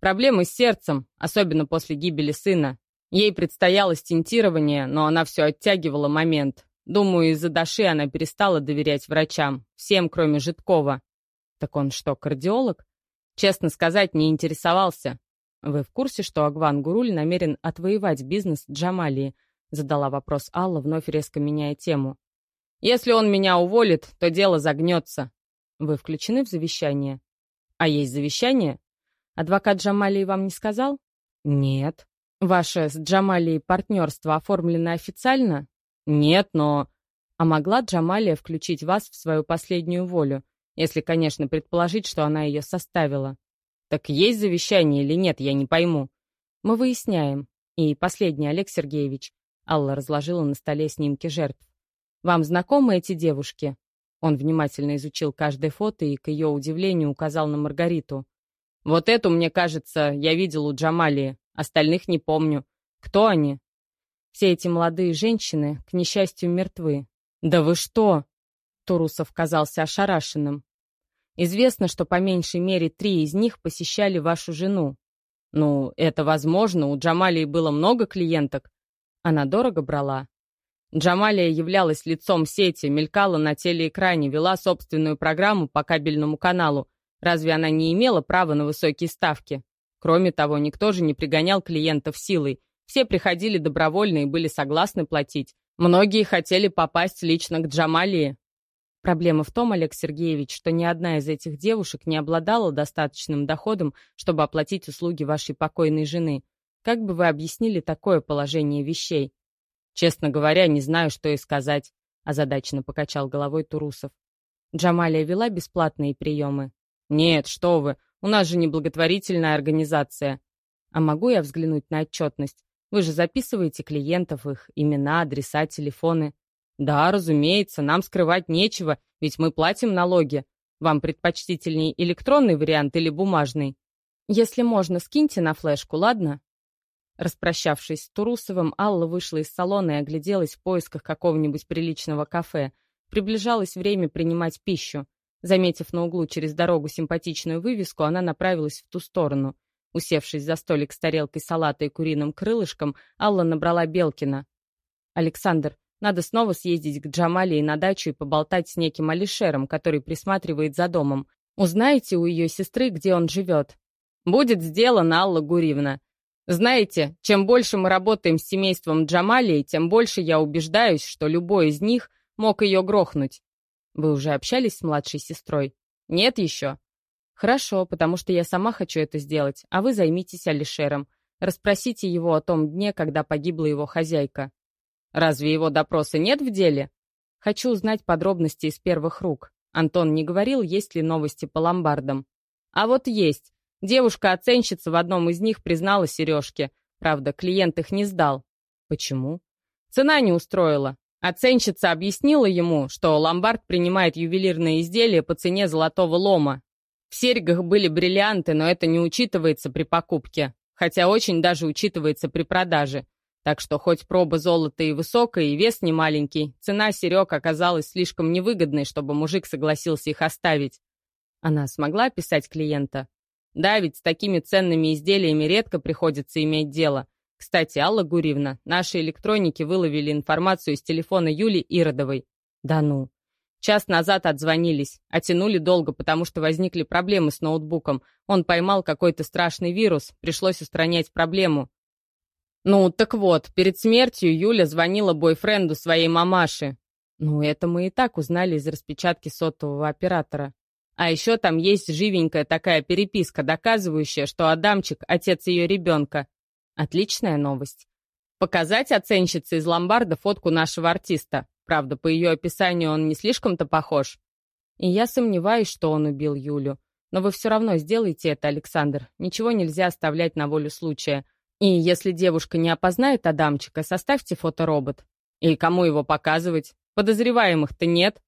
Проблемы с сердцем, особенно после гибели сына. Ей предстояло стентирование, но она все оттягивала момент. Думаю, из-за Даши она перестала доверять врачам. Всем, кроме Житкова. Так он что, кардиолог? Честно сказать, не интересовался. Вы в курсе, что Агван Гуруль намерен отвоевать бизнес Джамалии? Задала вопрос Алла, вновь резко меняя тему. Если он меня уволит, то дело загнется. Вы включены в завещание? А есть завещание? Адвокат Джамалии вам не сказал? Нет. Ваше с Джамалией партнерство оформлено официально? Нет, но... А могла Джамалия включить вас в свою последнюю волю? Если, конечно, предположить, что она ее составила. Так есть завещание или нет, я не пойму. Мы выясняем. И последний, Олег Сергеевич. Алла разложила на столе снимки жертв. Вам знакомы эти девушки? Он внимательно изучил каждое фото и, к ее удивлению, указал на Маргариту. «Вот эту, мне кажется, я видел у Джамалии. Остальных не помню. Кто они?» «Все эти молодые женщины, к несчастью, мертвы». «Да вы что?» Турусов казался ошарашенным. «Известно, что по меньшей мере три из них посещали вашу жену. Ну, это возможно, у Джамалии было много клиенток. Она дорого брала. Джамалия являлась лицом сети, мелькала на телеэкране, вела собственную программу по кабельному каналу. Разве она не имела права на высокие ставки? Кроме того, никто же не пригонял клиентов силой. Все приходили добровольно и были согласны платить. Многие хотели попасть лично к Джамалии. Проблема в том, Олег Сергеевич, что ни одна из этих девушек не обладала достаточным доходом, чтобы оплатить услуги вашей покойной жены. Как бы вы объяснили такое положение вещей? «Честно говоря, не знаю, что и сказать», — озадаченно покачал головой Турусов. «Джамалия вела бесплатные приемы?» «Нет, что вы, у нас же не благотворительная организация». «А могу я взглянуть на отчетность? Вы же записываете клиентов, их имена, адреса, телефоны». «Да, разумеется, нам скрывать нечего, ведь мы платим налоги. Вам предпочтительней электронный вариант или бумажный?» «Если можно, скиньте на флешку, ладно?» Распрощавшись с Турусовым, Алла вышла из салона и огляделась в поисках какого-нибудь приличного кафе. Приближалось время принимать пищу. Заметив на углу через дорогу симпатичную вывеску, она направилась в ту сторону. Усевшись за столик с тарелкой салата и куриным крылышком, Алла набрала Белкина. «Александр, надо снова съездить к Джамалии на дачу и поболтать с неким Алишером, который присматривает за домом. Узнаете у ее сестры, где он живет?» «Будет сделано, Алла Гуривна. Знаете, чем больше мы работаем с семейством Джамалии, тем больше я убеждаюсь, что любой из них мог ее грохнуть. Вы уже общались с младшей сестрой? Нет еще? Хорошо, потому что я сама хочу это сделать, а вы займитесь Алишером. Расспросите его о том дне, когда погибла его хозяйка. Разве его допроса нет в деле? Хочу узнать подробности из первых рук. Антон не говорил, есть ли новости по ломбардам. А вот есть. Девушка-оценщица в одном из них признала сережки. Правда, клиент их не сдал. Почему? Цена не устроила. Оценщица объяснила ему, что ломбард принимает ювелирные изделия по цене золотого лома. В серьгах были бриллианты, но это не учитывается при покупке, хотя очень даже учитывается при продаже. Так что хоть проба золота и высокая, и вес не маленький, цена серег оказалась слишком невыгодной, чтобы мужик согласился их оставить. Она смогла описать клиента? Да, ведь с такими ценными изделиями редко приходится иметь дело. Кстати, Алла Гуривна, наши электроники выловили информацию из телефона Юли Иродовой. Да ну. Час назад отзвонились, оттянули долго, потому что возникли проблемы с ноутбуком. Он поймал какой-то страшный вирус, пришлось устранять проблему. Ну, так вот, перед смертью Юля звонила бойфренду своей мамаши. Ну, это мы и так узнали из распечатки сотового оператора. А еще там есть живенькая такая переписка, доказывающая, что Адамчик — отец ее ребенка. Отличная новость. Показать оценщице из ломбарда фотку нашего артиста. Правда, по ее описанию он не слишком-то похож. И я сомневаюсь, что он убил Юлю. Но вы все равно сделайте это, Александр. Ничего нельзя оставлять на волю случая. И если девушка не опознает Адамчика, составьте фоторобот. И кому его показывать? Подозреваемых-то нет.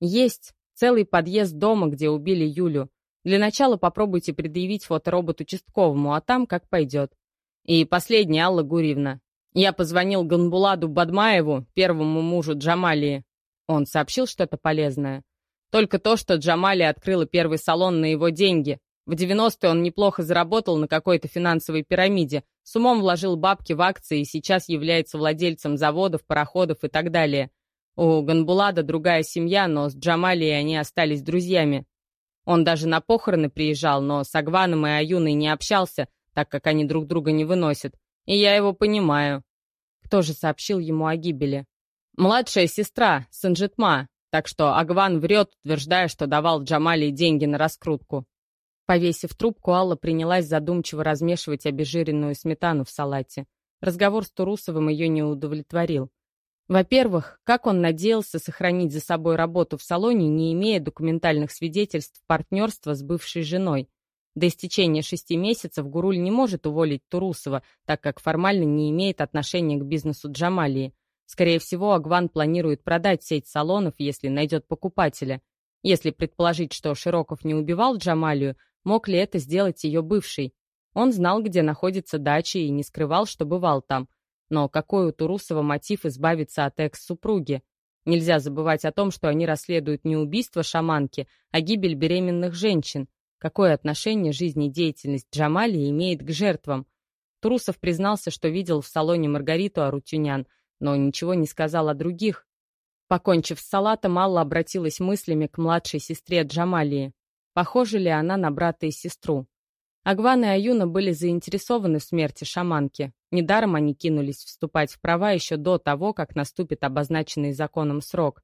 Есть. Целый подъезд дома, где убили Юлю. Для начала попробуйте предъявить фоторобот участковому, а там как пойдет. И последняя, Алла Гуривна. Я позвонил Ганбуладу Бадмаеву, первому мужу Джамалии. Он сообщил что-то полезное. Только то, что Джамали открыла первый салон на его деньги. В 90-е он неплохо заработал на какой-то финансовой пирамиде, с умом вложил бабки в акции и сейчас является владельцем заводов, пароходов и так далее. У Ганбулада другая семья, но с Джамалией они остались друзьями. Он даже на похороны приезжал, но с Агваном и Аюной не общался, так как они друг друга не выносят. И я его понимаю. Кто же сообщил ему о гибели? Младшая сестра, Санжитма. Так что Агван врет, утверждая, что давал Джамалии деньги на раскрутку. Повесив трубку, Алла принялась задумчиво размешивать обезжиренную сметану в салате. Разговор с Турусовым ее не удовлетворил. Во-первых, как он надеялся сохранить за собой работу в салоне, не имея документальных свидетельств партнерства с бывшей женой? До истечения шести месяцев Гуруль не может уволить Турусова, так как формально не имеет отношения к бизнесу Джамалии. Скорее всего, Агван планирует продать сеть салонов, если найдет покупателя. Если предположить, что Широков не убивал Джамалию, мог ли это сделать ее бывший? Он знал, где находится дача и не скрывал, что бывал там. Но какой у Турусова мотив избавиться от экс-супруги? Нельзя забывать о том, что они расследуют не убийство шаманки, а гибель беременных женщин. Какое отношение жизнедеятельность Джамали имеет к жертвам? Турусов признался, что видел в салоне Маргариту Арутюнян, но ничего не сказал о других. Покончив с салатом, Алла обратилась мыслями к младшей сестре Джамалии. Похожа ли она на брата и сестру? Агван и Аюна были заинтересованы в смерти шаманки. Недаром они кинулись вступать в права еще до того, как наступит обозначенный законом срок.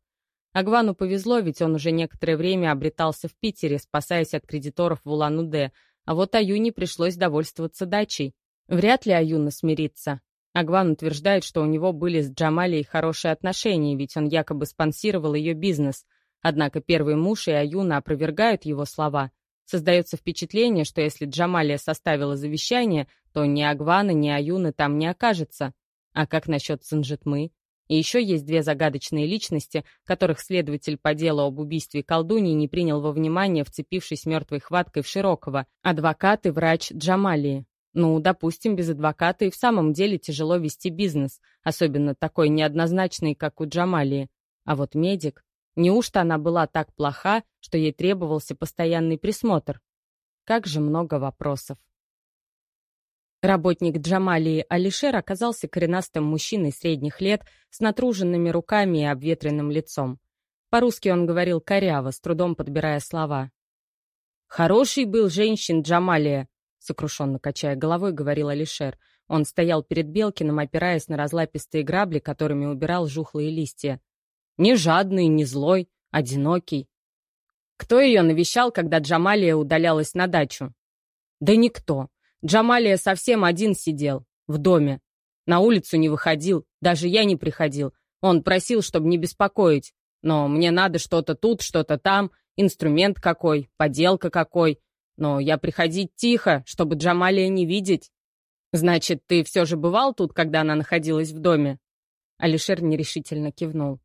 Агвану повезло, ведь он уже некоторое время обретался в Питере, спасаясь от кредиторов в Улан-Удэ, а вот Аюне пришлось довольствоваться дачей. Вряд ли Аюна смирится. Агван утверждает, что у него были с Джамалией хорошие отношения, ведь он якобы спонсировал ее бизнес. Однако первый муж и Аюна опровергают его слова – Создается впечатление, что если Джамалия составила завещание, то ни Агвана, ни Аюны там не окажется. А как насчет Санжитмы? И еще есть две загадочные личности, которых следователь по делу об убийстве колдуньи не принял во внимание, вцепившись мертвой хваткой в Широкого. Адвокат и врач Джамалии. Ну, допустим, без адвоката и в самом деле тяжело вести бизнес, особенно такой неоднозначный, как у Джамалии. А вот медик... Неужто она была так плоха, что ей требовался постоянный присмотр? Как же много вопросов. Работник Джамалии Алишер оказался коренастым мужчиной средних лет с натруженными руками и обветренным лицом. По-русски он говорил коряво, с трудом подбирая слова. «Хороший был женщин Джамалия», — сокрушенно качая головой, говорил Алишер. Он стоял перед Белкиным, опираясь на разлапистые грабли, которыми убирал жухлые листья. Не жадный, не злой, одинокий. Кто ее навещал, когда Джамалия удалялась на дачу? Да никто. Джамалия совсем один сидел, в доме. На улицу не выходил, даже я не приходил. Он просил, чтобы не беспокоить. Но мне надо что-то тут, что-то там, инструмент какой, поделка какой. Но я приходить тихо, чтобы Джамалия не видеть. Значит, ты все же бывал тут, когда она находилась в доме? Алишер нерешительно кивнул.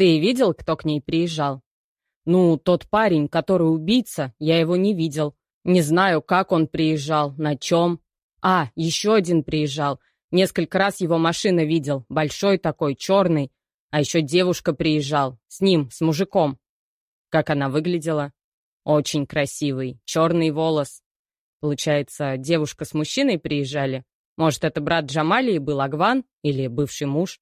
Ты видел, кто к ней приезжал? Ну, тот парень, который убийца, я его не видел. Не знаю, как он приезжал, на чем. А, еще один приезжал. Несколько раз его машина видел, большой такой, черный. А еще девушка приезжал, с ним, с мужиком. Как она выглядела? Очень красивый, черный волос. Получается, девушка с мужчиной приезжали? Может, это брат Джамалии был Агван или бывший муж?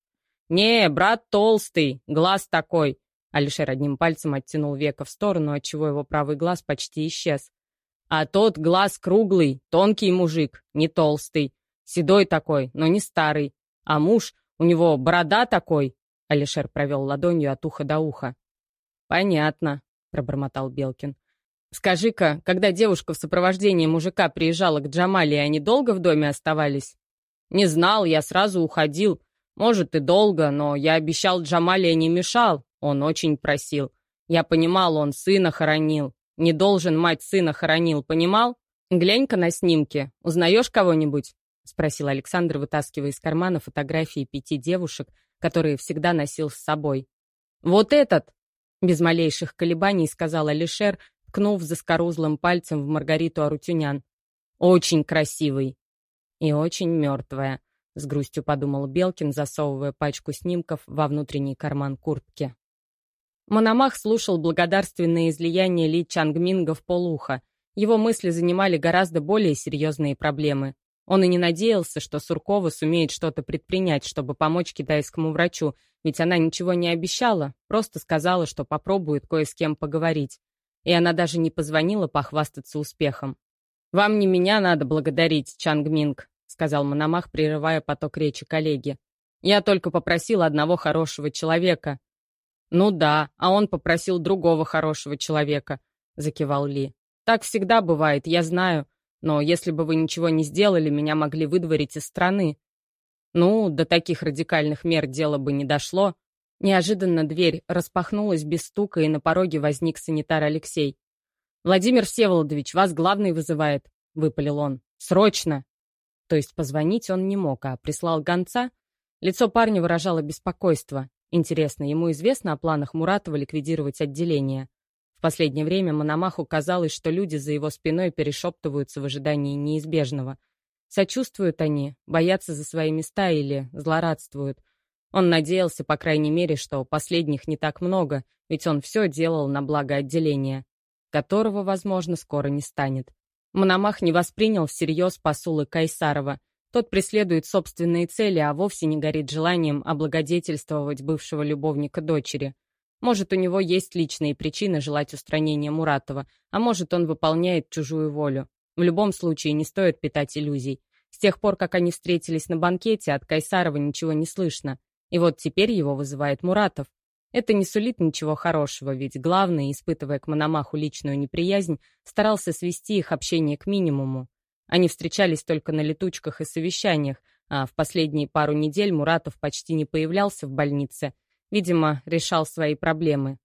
«Не, брат толстый, глаз такой». Алишер одним пальцем оттянул века в сторону, отчего его правый глаз почти исчез. «А тот глаз круглый, тонкий мужик, не толстый. Седой такой, но не старый. А муж, у него борода такой». Алишер провел ладонью от уха до уха. «Понятно», — пробормотал Белкин. «Скажи-ка, когда девушка в сопровождении мужика приезжала к Джамале, они долго в доме оставались?» «Не знал, я сразу уходил. Может, и долго, но я обещал Джамалия не мешал. Он очень просил. Я понимал, он сына хоронил. Не должен мать сына хоронил, понимал? Глянь-ка на снимки. Узнаешь кого-нибудь?» — спросил Александр, вытаскивая из кармана фотографии пяти девушек, которые всегда носил с собой. «Вот этот!» — без малейших колебаний сказал Алишер, ткнув заскорузлым пальцем в Маргариту Арутюнян. «Очень красивый!» «И очень мертвая», с грустью подумал Белкин, засовывая пачку снимков во внутренний карман куртки. Мономах слушал благодарственные излияния Ли Чангминга в полуха. Его мысли занимали гораздо более серьезные проблемы. Он и не надеялся, что Суркова сумеет что-то предпринять, чтобы помочь китайскому врачу, ведь она ничего не обещала, просто сказала, что попробует кое с кем поговорить. И она даже не позвонила похвастаться успехом. «Вам не меня надо благодарить, Чангминг», сказал Мономах, прерывая поток речи коллеги. «Я только попросил одного хорошего человека». «Ну да, а он попросил другого хорошего человека», — закивал Ли. «Так всегда бывает, я знаю. Но если бы вы ничего не сделали, меня могли выдворить из страны». Ну, до таких радикальных мер дело бы не дошло. Неожиданно дверь распахнулась без стука, и на пороге возник санитар Алексей. «Владимир Всеволодович, вас главный вызывает», — выпалил он. «Срочно!» То есть позвонить он не мог, а прислал гонца. Лицо парня выражало беспокойство. Интересно, ему известно о планах Муратова ликвидировать отделение? В последнее время Мономаху казалось, что люди за его спиной перешептываются в ожидании неизбежного. Сочувствуют они, боятся за свои места или злорадствуют. Он надеялся, по крайней мере, что последних не так много, ведь он все делал на благо отделения, которого, возможно, скоро не станет. Мономах не воспринял всерьез посулы Кайсарова. Тот преследует собственные цели, а вовсе не горит желанием облагодетельствовать бывшего любовника дочери. Может, у него есть личные причины желать устранения Муратова, а может, он выполняет чужую волю. В любом случае, не стоит питать иллюзий. С тех пор, как они встретились на банкете, от Кайсарова ничего не слышно. И вот теперь его вызывает Муратов. Это не сулит ничего хорошего, ведь главный, испытывая к Мономаху личную неприязнь, старался свести их общение к минимуму. Они встречались только на летучках и совещаниях, а в последние пару недель Муратов почти не появлялся в больнице. Видимо, решал свои проблемы.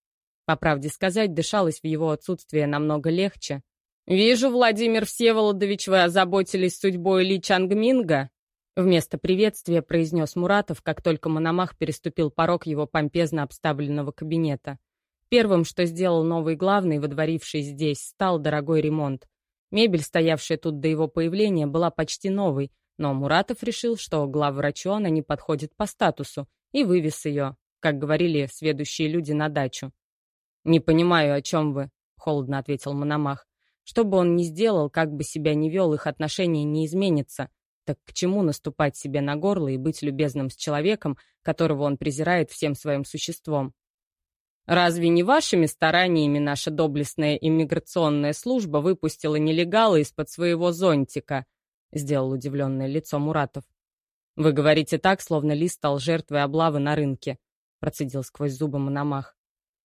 По правде сказать, дышалось в его отсутствие намного легче. «Вижу, Владимир Всеволодович, вы озаботились судьбой Ли Чангминга», Вместо приветствия произнес Муратов, как только Мономах переступил порог его помпезно обставленного кабинета. Первым, что сделал новый главный, водворивший здесь, стал дорогой ремонт. Мебель, стоявшая тут до его появления, была почти новой, но Муратов решил, что главврачу она не подходит по статусу, и вывез ее, как говорили сведущие люди на дачу. «Не понимаю, о чем вы», — холодно ответил Мономах. Что бы он ни сделал, как бы себя ни вел, их отношения не изменятся. Так к чему наступать себе на горло и быть любезным с человеком, которого он презирает всем своим существом? Разве не вашими стараниями наша доблестная иммиграционная служба выпустила нелегала из-под своего зонтика? Сделал удивленное лицо Муратов. Вы говорите так, словно Ли стал жертвой облавы на рынке, процедил сквозь зубы Мономах.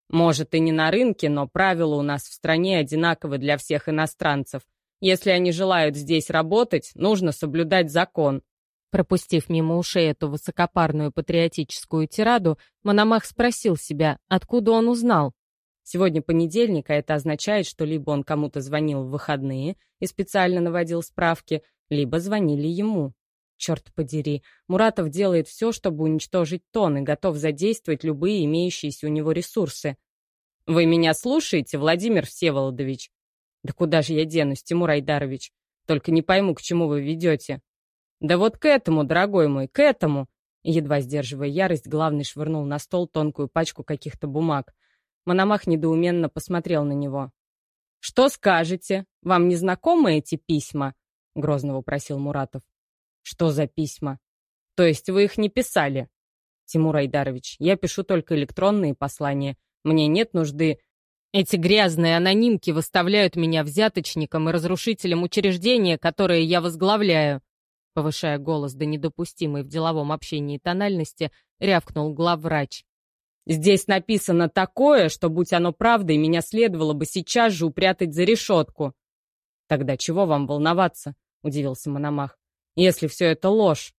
Может, и не на рынке, но правила у нас в стране одинаковы для всех иностранцев. Если они желают здесь работать, нужно соблюдать закон». Пропустив мимо ушей эту высокопарную патриотическую тираду, Мономах спросил себя, откуда он узнал. Сегодня понедельник, а это означает, что либо он кому-то звонил в выходные и специально наводил справки, либо звонили ему. Черт подери, Муратов делает все, чтобы уничтожить Тон и готов задействовать любые имеющиеся у него ресурсы. «Вы меня слушаете, Владимир Всеволодович?» Да куда же я денусь, Тимур Айдарович? Только не пойму, к чему вы ведете. Да вот к этому, дорогой мой, к этому. Едва сдерживая ярость, главный швырнул на стол тонкую пачку каких-то бумаг. Мономах недоуменно посмотрел на него. «Что скажете? Вам не знакомы эти письма?» — грозно вопросил Муратов. «Что за письма? То есть вы их не писали?» «Тимур Айдарович, я пишу только электронные послания. Мне нет нужды эти грязные анонимки выставляют меня взяточником и разрушителем учреждения, которое я возглавляю. Повышая голос до недопустимой в деловом общении тональности, рявкнул главврач. «Здесь написано такое, что, будь оно правдой, меня следовало бы сейчас же упрятать за решетку». «Тогда чего вам волноваться?» — удивился Мономах. «Если все это ложь».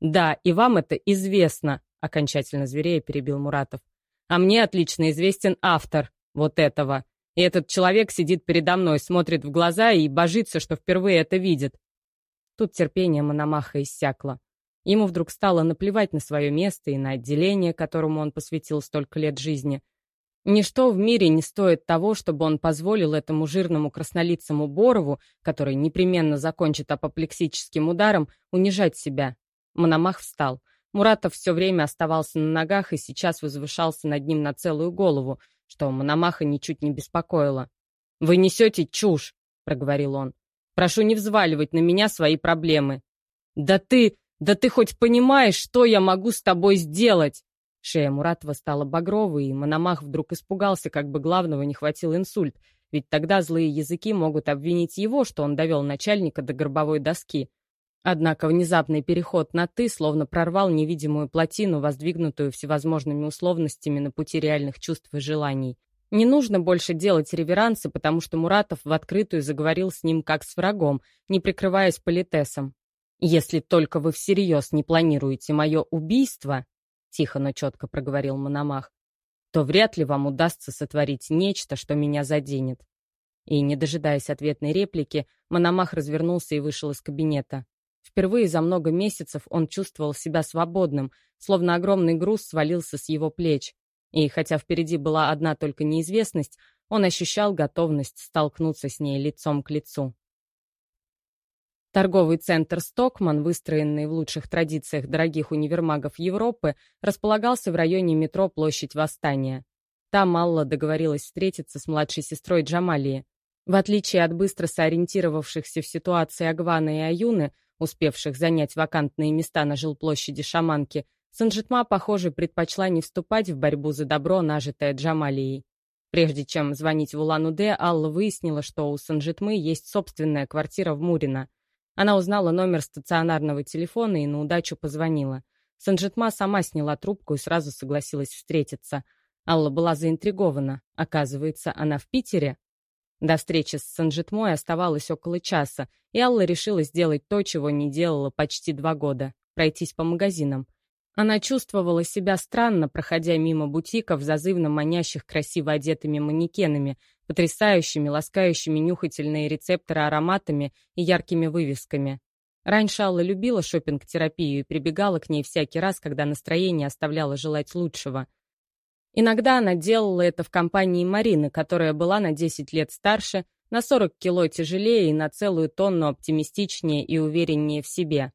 «Да, и вам это известно», — окончательно зверея перебил Муратов. «А мне отлично известен автор вот этого. И этот человек сидит передо мной, смотрит в глаза и божится, что впервые это видит. Тут терпение Мономаха иссякло. Ему вдруг стало наплевать на свое место и на отделение, которому он посвятил столько лет жизни. Ничто в мире не стоит того, чтобы он позволил этому жирному краснолицому Борову, который непременно закончит апоплексическим ударом, унижать себя. Мономах встал. Муратов все время оставался на ногах и сейчас возвышался над ним на целую голову, что Мономаха ничуть не беспокоило. «Вы несете чушь», — проговорил он. «Прошу не взваливать на меня свои проблемы». «Да ты, да ты хоть понимаешь, что я могу с тобой сделать?» Шея Муратова стала багровой, и Мономах вдруг испугался, как бы главного не хватил инсульт, ведь тогда злые языки могут обвинить его, что он довел начальника до гробовой доски. Однако внезапный переход на «ты» словно прорвал невидимую плотину, воздвигнутую всевозможными условностями на пути реальных чувств и желаний. Не нужно больше делать реверансы, потому что Муратов в открытую заговорил с ним как с врагом, не прикрываясь политесом. «Если только вы всерьез не планируете мое убийство», — тихо, но четко проговорил Мономах, то вряд ли вам удастся сотворить нечто, что меня заденет. И, не дожидаясь ответной реплики, Мономах развернулся и вышел из кабинета. Впервые за много месяцев он чувствовал себя свободным, словно огромный груз свалился с его плеч. И хотя впереди была одна только неизвестность, он ощущал готовность столкнуться с ней лицом к лицу. Торговый центр «Стокман», выстроенный в лучших традициях дорогих универмагов Европы, располагался в районе метро Площадь Восстания. Там Алла договорилась встретиться с младшей сестрой Джамалии. В отличие от быстро сориентировавшихся в ситуации Агвана и Аюны, успевших занять вакантные места на жилплощади Шаманки, Санжитма, похоже, предпочла не вступать в борьбу за добро, нажитое Джамалией. Прежде чем звонить в Улан-Удэ, Алла выяснила, что у Санжитмы есть собственная квартира в Мурино — она узнала номер стационарного телефона и на удачу позвонила. Санжитма сама сняла трубку и сразу согласилась встретиться. Алла была заинтригована. Оказывается, она в Питере? До встречи с Санжитмой оставалось около часа, и Алла решила сделать то, чего не делала почти два года — пройтись по магазинам. Она чувствовала себя странно, проходя мимо бутиков, зазывно манящих красиво одетыми манекенами, потрясающими, ласкающими нюхательные рецепторы ароматами и яркими вывесками. Раньше Алла любила шопинг-терапию и прибегала к ней всякий раз, когда настроение оставляло желать лучшего. Иногда она делала это в компании Марины, которая была на 10 лет старше, на 40 кило тяжелее и на целую тонну оптимистичнее и увереннее в себе.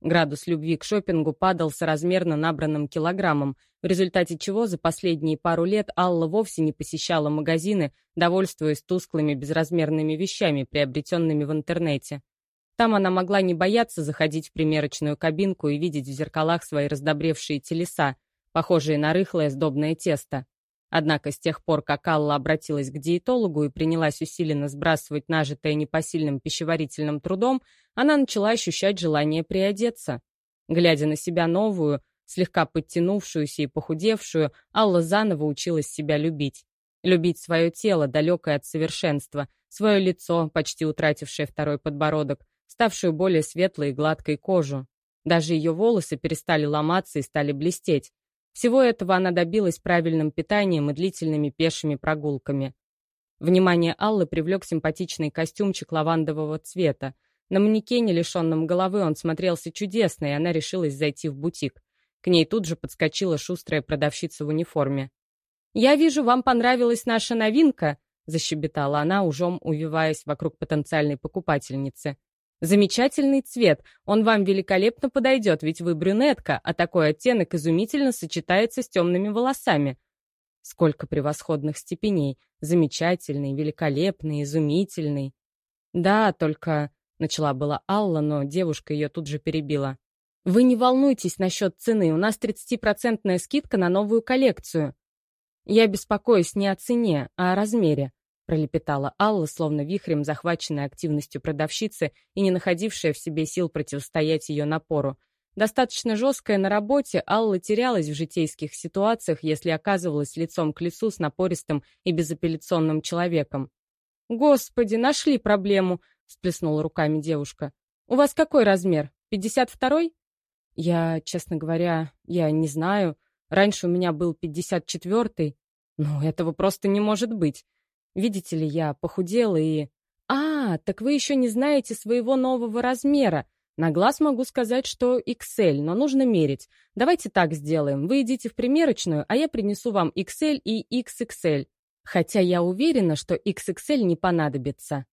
Градус любви к шопингу падал соразмерно набранным килограммом, в результате чего за последние пару лет Алла вовсе не посещала магазины, довольствуясь тусклыми безразмерными вещами, приобретенными в интернете. Там она могла не бояться заходить в примерочную кабинку и видеть в зеркалах свои раздобревшие телеса, похожие на рыхлое сдобное тесто. Однако с тех пор, как Алла обратилась к диетологу и принялась усиленно сбрасывать нажитое непосильным пищеварительным трудом, она начала ощущать желание приодеться. Глядя на себя новую, слегка подтянувшуюся и похудевшую, Алла заново училась себя любить. Любить свое тело, далекое от совершенства, свое лицо, почти утратившее второй подбородок, ставшую более светлой и гладкой кожу. Даже ее волосы перестали ломаться и стали блестеть. Всего этого она добилась правильным питанием и длительными пешими прогулками. Внимание Аллы привлек симпатичный костюмчик лавандового цвета. На манекене, лишенном головы, он смотрелся чудесно, и она решилась зайти в бутик. К ней тут же подскочила шустрая продавщица в униформе. «Я вижу, вам понравилась наша новинка», — защебетала она, ужом увиваясь вокруг потенциальной покупательницы. Замечательный цвет, он вам великолепно подойдет, ведь вы брюнетка, а такой оттенок изумительно сочетается с темными волосами. Сколько превосходных степеней. Замечательный, великолепный, изумительный. Да, только... Начала была Алла, но девушка ее тут же перебила. «Вы не волнуйтесь насчет цены, у нас 30% скидка на новую коллекцию. Я беспокоюсь не о цене, а о размере пролепетала Алла, словно вихрем захваченная активностью продавщицы и не находившая в себе сил противостоять ее напору. Достаточно жесткая на работе, Алла терялась в житейских ситуациях, если оказывалась лицом к лицу с напористым и безапелляционным человеком. «Господи, нашли проблему!» — всплеснула руками девушка. «У вас какой размер? 52-й?» «Я, честно говоря, я не знаю. Раньше у меня был 54-й. Ну, этого просто не может быть. Видите ли, я похудела и... А, так вы еще не знаете своего нового размера. На глаз могу сказать, что XL, но нужно мерить. Давайте так сделаем. Вы идите в примерочную, а я принесу вам XL и XXL. Хотя я уверена, что XXL не понадобится.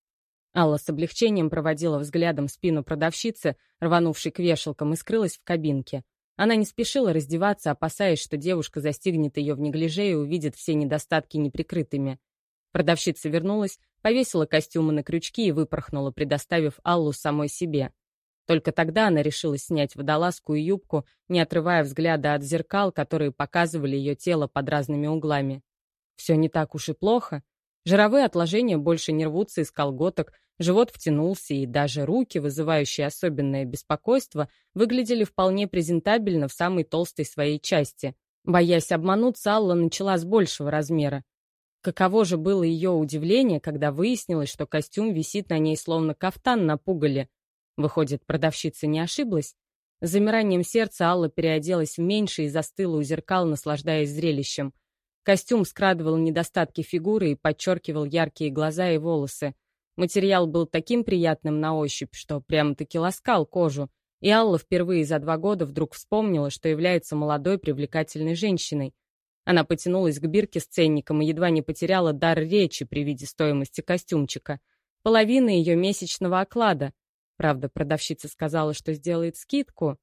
Алла с облегчением проводила взглядом спину продавщицы, рванувшей к вешалкам, и скрылась в кабинке. Она не спешила раздеваться, опасаясь, что девушка застигнет ее в неглиже и увидит все недостатки неприкрытыми. Продавщица вернулась, повесила костюмы на крючки и выпорхнула, предоставив Аллу самой себе. Только тогда она решила снять водолазку и юбку, не отрывая взгляда от зеркал, которые показывали ее тело под разными углами. Все не так уж и плохо. Жировые отложения больше не рвутся из колготок, живот втянулся, и даже руки, вызывающие особенное беспокойство, выглядели вполне презентабельно в самой толстой своей части. Боясь обмануться, Алла начала с большего размера. Каково же было ее удивление, когда выяснилось, что костюм висит на ней словно кафтан на пугале. Выходит, продавщица не ошиблась? С замиранием сердца Алла переоделась в меньше и застыла у зеркал, наслаждаясь зрелищем. Костюм скрадывал недостатки фигуры и подчеркивал яркие глаза и волосы. Материал был таким приятным на ощупь, что прямо-таки ласкал кожу, и Алла впервые за два года вдруг вспомнила, что является молодой привлекательной женщиной. Она потянулась к бирке с ценником и едва не потеряла дар речи при виде стоимости костюмчика. Половина ее месячного оклада. Правда, продавщица сказала, что сделает скидку.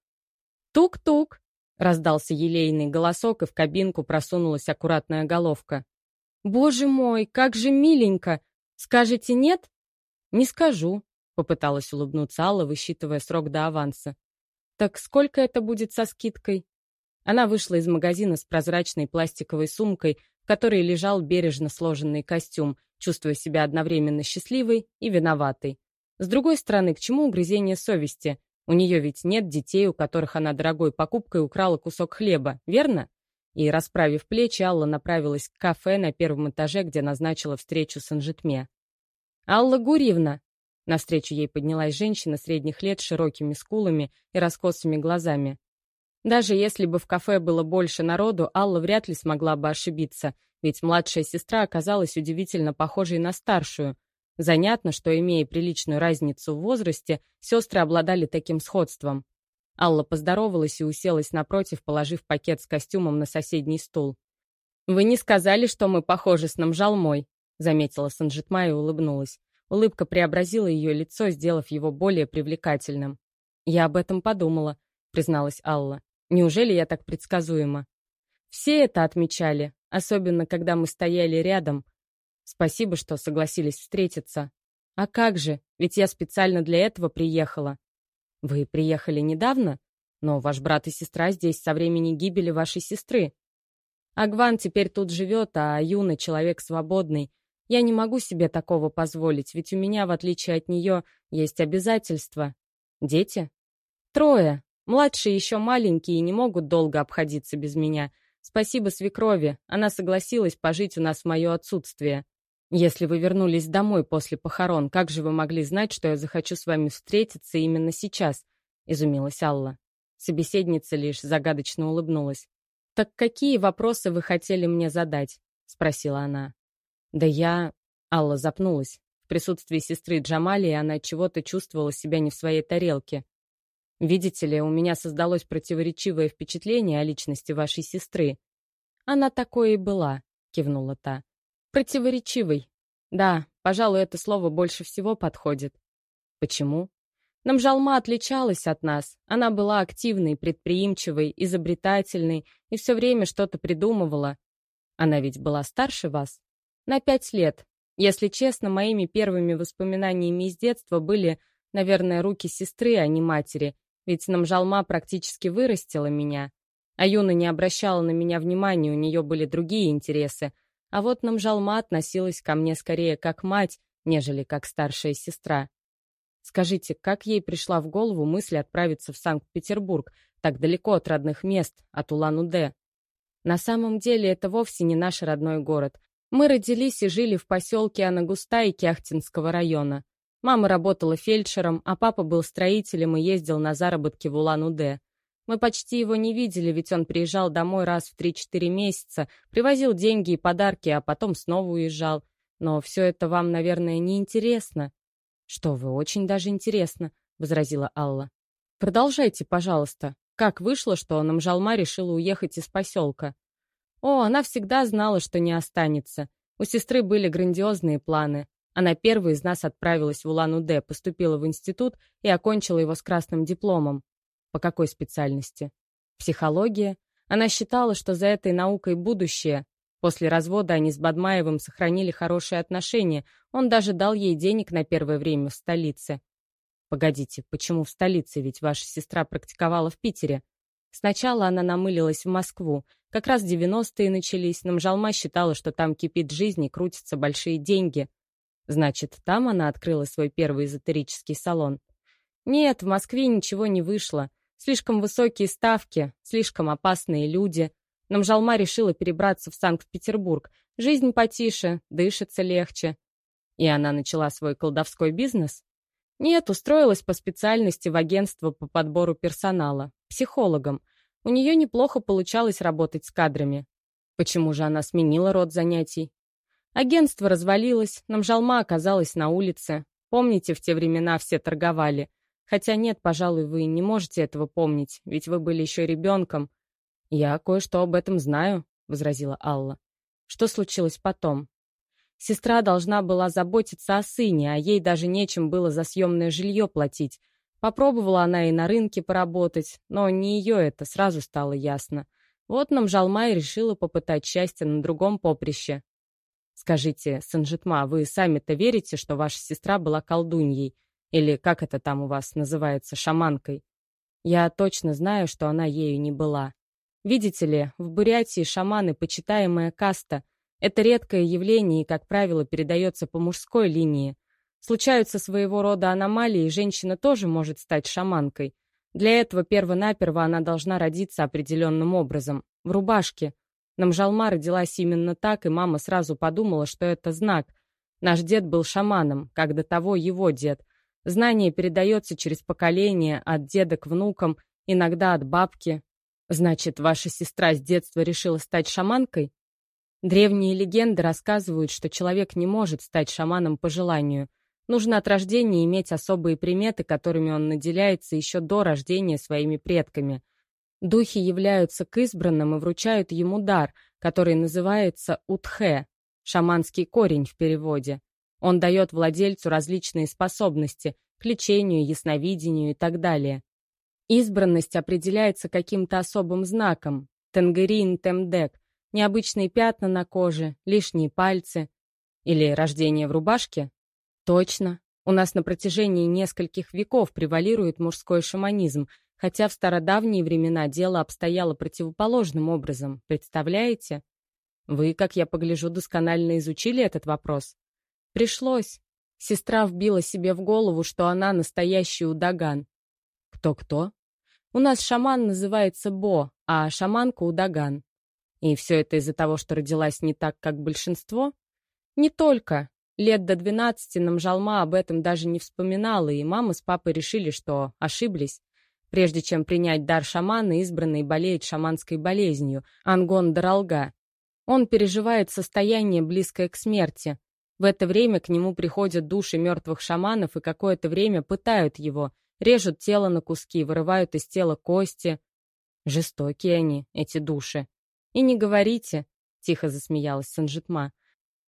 «Тук-тук!» — раздался елейный голосок, и в кабинку просунулась аккуратная головка. «Боже мой, как же миленько! Скажете нет?» «Не скажу», — попыталась улыбнуться Алла, высчитывая срок до аванса. «Так сколько это будет со скидкой?» Она вышла из магазина с прозрачной пластиковой сумкой, в которой лежал бережно сложенный костюм, чувствуя себя одновременно счастливой и виноватой. С другой стороны, к чему угрызение совести? У нее ведь нет детей, у которых она дорогой покупкой украла кусок хлеба, верно? И, расправив плечи, Алла направилась к кафе на первом этаже, где назначила встречу с Анжитме. «Алла Гурьевна!» Навстречу ей поднялась женщина средних лет с широкими скулами и раскосыми глазами. Даже если бы в кафе было больше народу, Алла вряд ли смогла бы ошибиться, ведь младшая сестра оказалась удивительно похожей на старшую. Занятно, что, имея приличную разницу в возрасте, сестры обладали таким сходством. Алла поздоровалась и уселась напротив, положив пакет с костюмом на соседний стул. «Вы не сказали, что мы похожи с Намжалмой», — заметила Санжитма и улыбнулась. Улыбка преобразила ее лицо, сделав его более привлекательным. «Я об этом подумала», — призналась Алла. «Неужели я так предсказуема?» «Все это отмечали, особенно когда мы стояли рядом. Спасибо, что согласились встретиться. А как же, ведь я специально для этого приехала». «Вы приехали недавно? Но ваш брат и сестра здесь со времени гибели вашей сестры. Агван теперь тут живет, а Юна — человек свободный. Я не могу себе такого позволить, ведь у меня, в отличие от нее, есть обязательства. Дети? Трое. Младшие еще маленькие и не могут долго обходиться без меня. Спасибо свекрови, она согласилась пожить у нас в мое отсутствие. Если вы вернулись домой после похорон, как же вы могли знать, что я захочу с вами встретиться именно сейчас? Изумилась Алла. Собеседница лишь загадочно улыбнулась. «Так какие вопросы вы хотели мне задать?» — спросила она. Да я... Алла запнулась. В присутствии сестры Джамали она чего-то чувствовала себя не в своей тарелке. Видите ли, у меня создалось противоречивое впечатление о личности вашей сестры. Она такое и была, кивнула та. Противоречивый. Да, пожалуй, это слово больше всего подходит. Почему? Намжалма отличалась от нас. Она была активной, предприимчивой, изобретательной и все время что-то придумывала. Она ведь была старше вас? На пять лет. Если честно, моими первыми воспоминаниями из детства были, наверное, руки сестры, а не матери, ведь Намжалма практически вырастила меня. А Юна не обращала на меня внимания, у нее были другие интересы. А вот Намжалма относилась ко мне скорее как мать, нежели как старшая сестра. Скажите, как ей пришла в голову мысль отправиться в Санкт-Петербург, так далеко от родных мест, от Улан-Удэ? На самом деле это вовсе не наш родной город. Мы родились и жили в поселке Анагустай Кяхтинского района. Мама работала фельдшером, а папа был строителем и ездил на заработки в Улан-Удэ. Мы почти его не видели, ведь он приезжал домой раз в 3-4 месяца, привозил деньги и подарки, а потом снова уезжал. Но все это вам, наверное, не интересно. Что вы, очень даже интересно, возразила Алла. Продолжайте, пожалуйста. Как вышло, что Намжалма решила уехать из поселка? О, она всегда знала, что не останется. У сестры были грандиозные планы. Она первой из нас отправилась в Улан-Удэ, поступила в институт и окончила его с красным дипломом. По какой специальности? Психология. Она считала, что за этой наукой будущее. После развода они с Бадмаевым сохранили хорошие отношения. Он даже дал ей денег на первое время в столице. Погодите, почему в столице? Ведь ваша сестра практиковала в Питере. Сначала она намылилась в Москву. Как раз 90-е начались, но Мжалма считала, что там кипит жизнь и крутятся большие деньги. Значит, там она открыла свой первый эзотерический салон. Нет, в Москве ничего не вышло. Слишком высокие ставки, слишком опасные люди. Но Мжалма решила перебраться в Санкт-Петербург. Жизнь потише, дышится легче. И она начала свой колдовской бизнес? Нет, устроилась по специальности в агентство по подбору персонала, психологом. У нее неплохо получалось работать с кадрами. Почему же она сменила род занятий? Агентство развалилось, Намжалма оказалась на улице. Помните, в те времена все торговали. Хотя нет, пожалуй, вы не можете этого помнить, ведь вы были еще ребенком. «Я кое-что об этом знаю», — возразила Алла. «Что случилось потом?» Сестра должна была заботиться о сыне, а ей даже нечем было за съемное жилье платить. Попробовала она и на рынке поработать, но не ее это, сразу стало ясно. Вот нам Жалма и решила попытать счастье на другом поприще. Скажите, Санжитма, вы сами-то верите, что ваша сестра была колдуньей? Или как это там у вас называется, шаманкой? Я точно знаю, что она ею не была. Видите ли, в Бурятии шаманы — почитаемая каста. Это редкое явление и, как правило, передается по мужской линии. Случаются своего рода аномалии, и женщина тоже может стать шаманкой. Для этого перво-наперво она должна родиться определенным образом. В рубашке. Намжалма родилась именно так, и мама сразу подумала, что это знак. Наш дед был шаманом, как до того его дед. Знание передается через поколение, от деда к внукам, иногда от бабки, Значит, ваша сестра с детства решила стать шаманкой? Древние легенды рассказывают, что человек не может стать шаманом по желанию. Нужно от рождения иметь особые приметы, которыми он наделяется еще до рождения своими предками. Духи являются к избранным и вручают ему дар, который называется утхе, шаманский корень в переводе. Он дает владельцу различные способности к лечению, ясновидению и так далее. Избранность определяется каким-то особым знаком. Тенгерин темдек. Необычные пятна на коже, лишние пальцы. Или рождение в рубашке? Точно. У нас на протяжении нескольких веков превалирует мужской шаманизм, хотя в стародавние времена дело обстояло противоположным образом. Представляете? Вы, как я погляжу, досконально изучили этот вопрос. Пришлось. Сестра вбила себе в голову, что она настоящий удаган. Кто-кто? У нас шаман называется Бо, а шаманка Удаган. И все это из-за того, что родилась не так, как большинство? Не только. Лет до двенадцати Намжалма об этом даже не вспоминала, и мама с папой решили, что ошиблись. Прежде чем принять дар шамана, избранный болеет шаманской болезнью – ангон-даралга. Он переживает состояние, близкое к смерти. В это время к нему приходят души мертвых шаманов и какое-то время пытают его – Режут тело на куски, вырывают из тела кости. Жестокие они, эти души. И не говорите, тихо засмеялась Санжитма.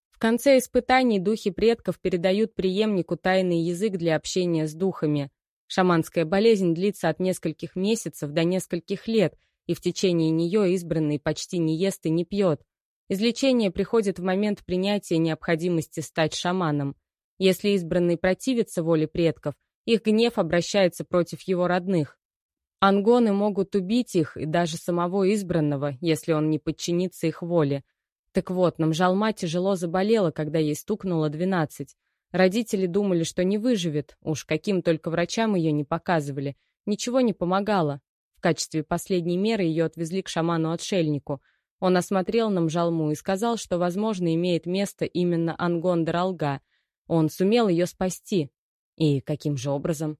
В конце испытаний духи предков передают преемнику тайный язык для общения с духами. Шаманская болезнь длится от нескольких месяцев до нескольких лет, и в течение нее избранный почти не ест и не пьет. Излечение приходит в момент принятия необходимости стать шаманом. Если избранный противится воле предков, их гнев обращается против его родных. Ангоны могут убить их и даже самого избранного, если он не подчинится их воле. Так вот, Намжалма тяжело заболела, когда ей стукнуло двенадцать. Родители думали, что не выживет, уж каким только врачам ее не показывали. Ничего не помогало. В качестве последней меры ее отвезли к шаману-отшельнику. Он осмотрел Намжалму и сказал, что, возможно, имеет место именно Ангон-Даралга. Он сумел ее спасти, и каким же образом?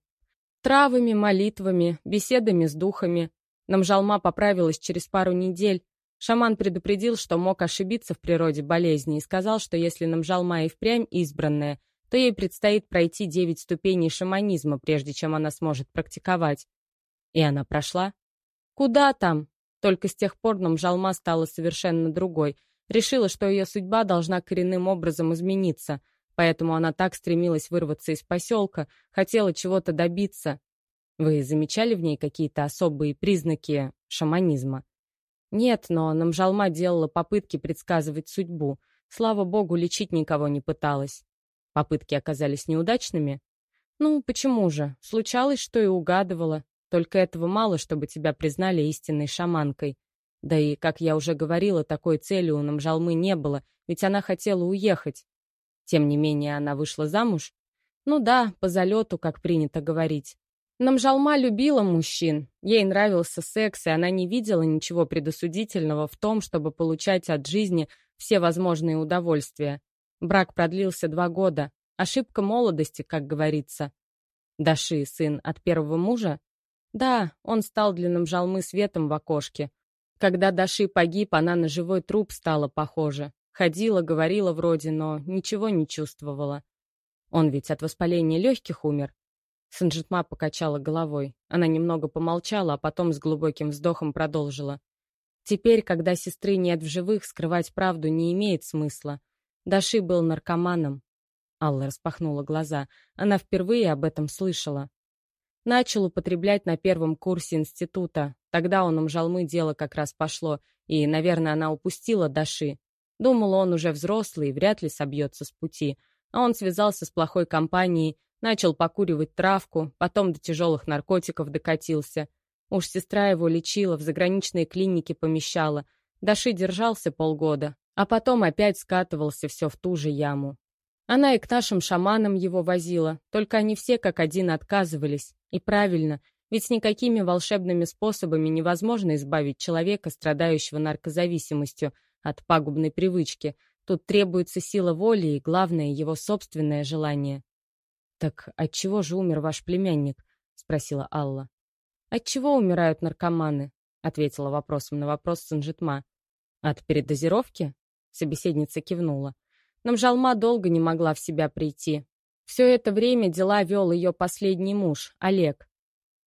Травами, молитвами, беседами с духами. Намжалма поправилась через пару недель. Шаман предупредил, что мог ошибиться в природе болезни и сказал, что если Намжалма и впрямь избранная, то ей предстоит пройти девять ступеней шаманизма, прежде чем она сможет практиковать. И она прошла? Куда там? Только с тех пор Намжалма стала совершенно другой. Решила, что ее судьба должна коренным образом измениться — Поэтому она так стремилась вырваться из поселка, хотела чего-то добиться. Вы замечали в ней какие-то особые признаки шаманизма? Нет, но Намжалма делала попытки предсказывать судьбу. Слава богу, лечить никого не пыталась. Попытки оказались неудачными? Ну, почему же? Случалось, что и угадывала. Только этого мало, чтобы тебя признали истинной шаманкой. Да и, как я уже говорила, такой цели у Намжалмы не было, ведь она хотела уехать. Тем не менее, она вышла замуж. Ну да, по залету, как принято говорить. Намжалма любила мужчин. Ей нравился секс, и она не видела ничего предосудительного в том, чтобы получать от жизни все возможные удовольствия. Брак продлился два года. Ошибка молодости, как говорится. Даши, сын от первого мужа? Да, он стал для Намжалмы светом в окошке. Когда Даши погиб, она на живой труп стала похожа. Ходила, говорила вроде, но ничего не чувствовала. Он ведь от воспаления легких умер. Санжитма покачала головой. Она немного помолчала, а потом с глубоким вздохом продолжила. Теперь, когда сестры нет в живых, скрывать правду не имеет смысла. Даши был наркоманом. Алла распахнула глаза. Она впервые об этом слышала. Начал употреблять на первом курсе института. Тогда он умжалмы дело как раз пошло, и, наверное, она упустила Даши. Думала, он уже взрослый, вряд ли собьется с пути. А он связался с плохой компанией, начал покуривать травку, потом до тяжелых наркотиков докатился. Уж сестра его лечила, в заграничные клиники помещала. Даши держался полгода, а потом опять скатывался все в ту же яму. Она и к нашим шаманам его возила, только они все как один отказывались. И правильно, ведь никакими волшебными способами невозможно избавить человека, страдающего наркозависимостью, от пагубной привычки. Тут требуется сила воли и, главное, его собственное желание. «Так от чего же умер ваш племянник?» — спросила Алла. «От чего умирают наркоманы?» — ответила вопросом на вопрос Санжитма. «От передозировки?» — собеседница кивнула. Но Мжалма долго не могла в себя прийти. Все это время дела вел ее последний муж, Олег.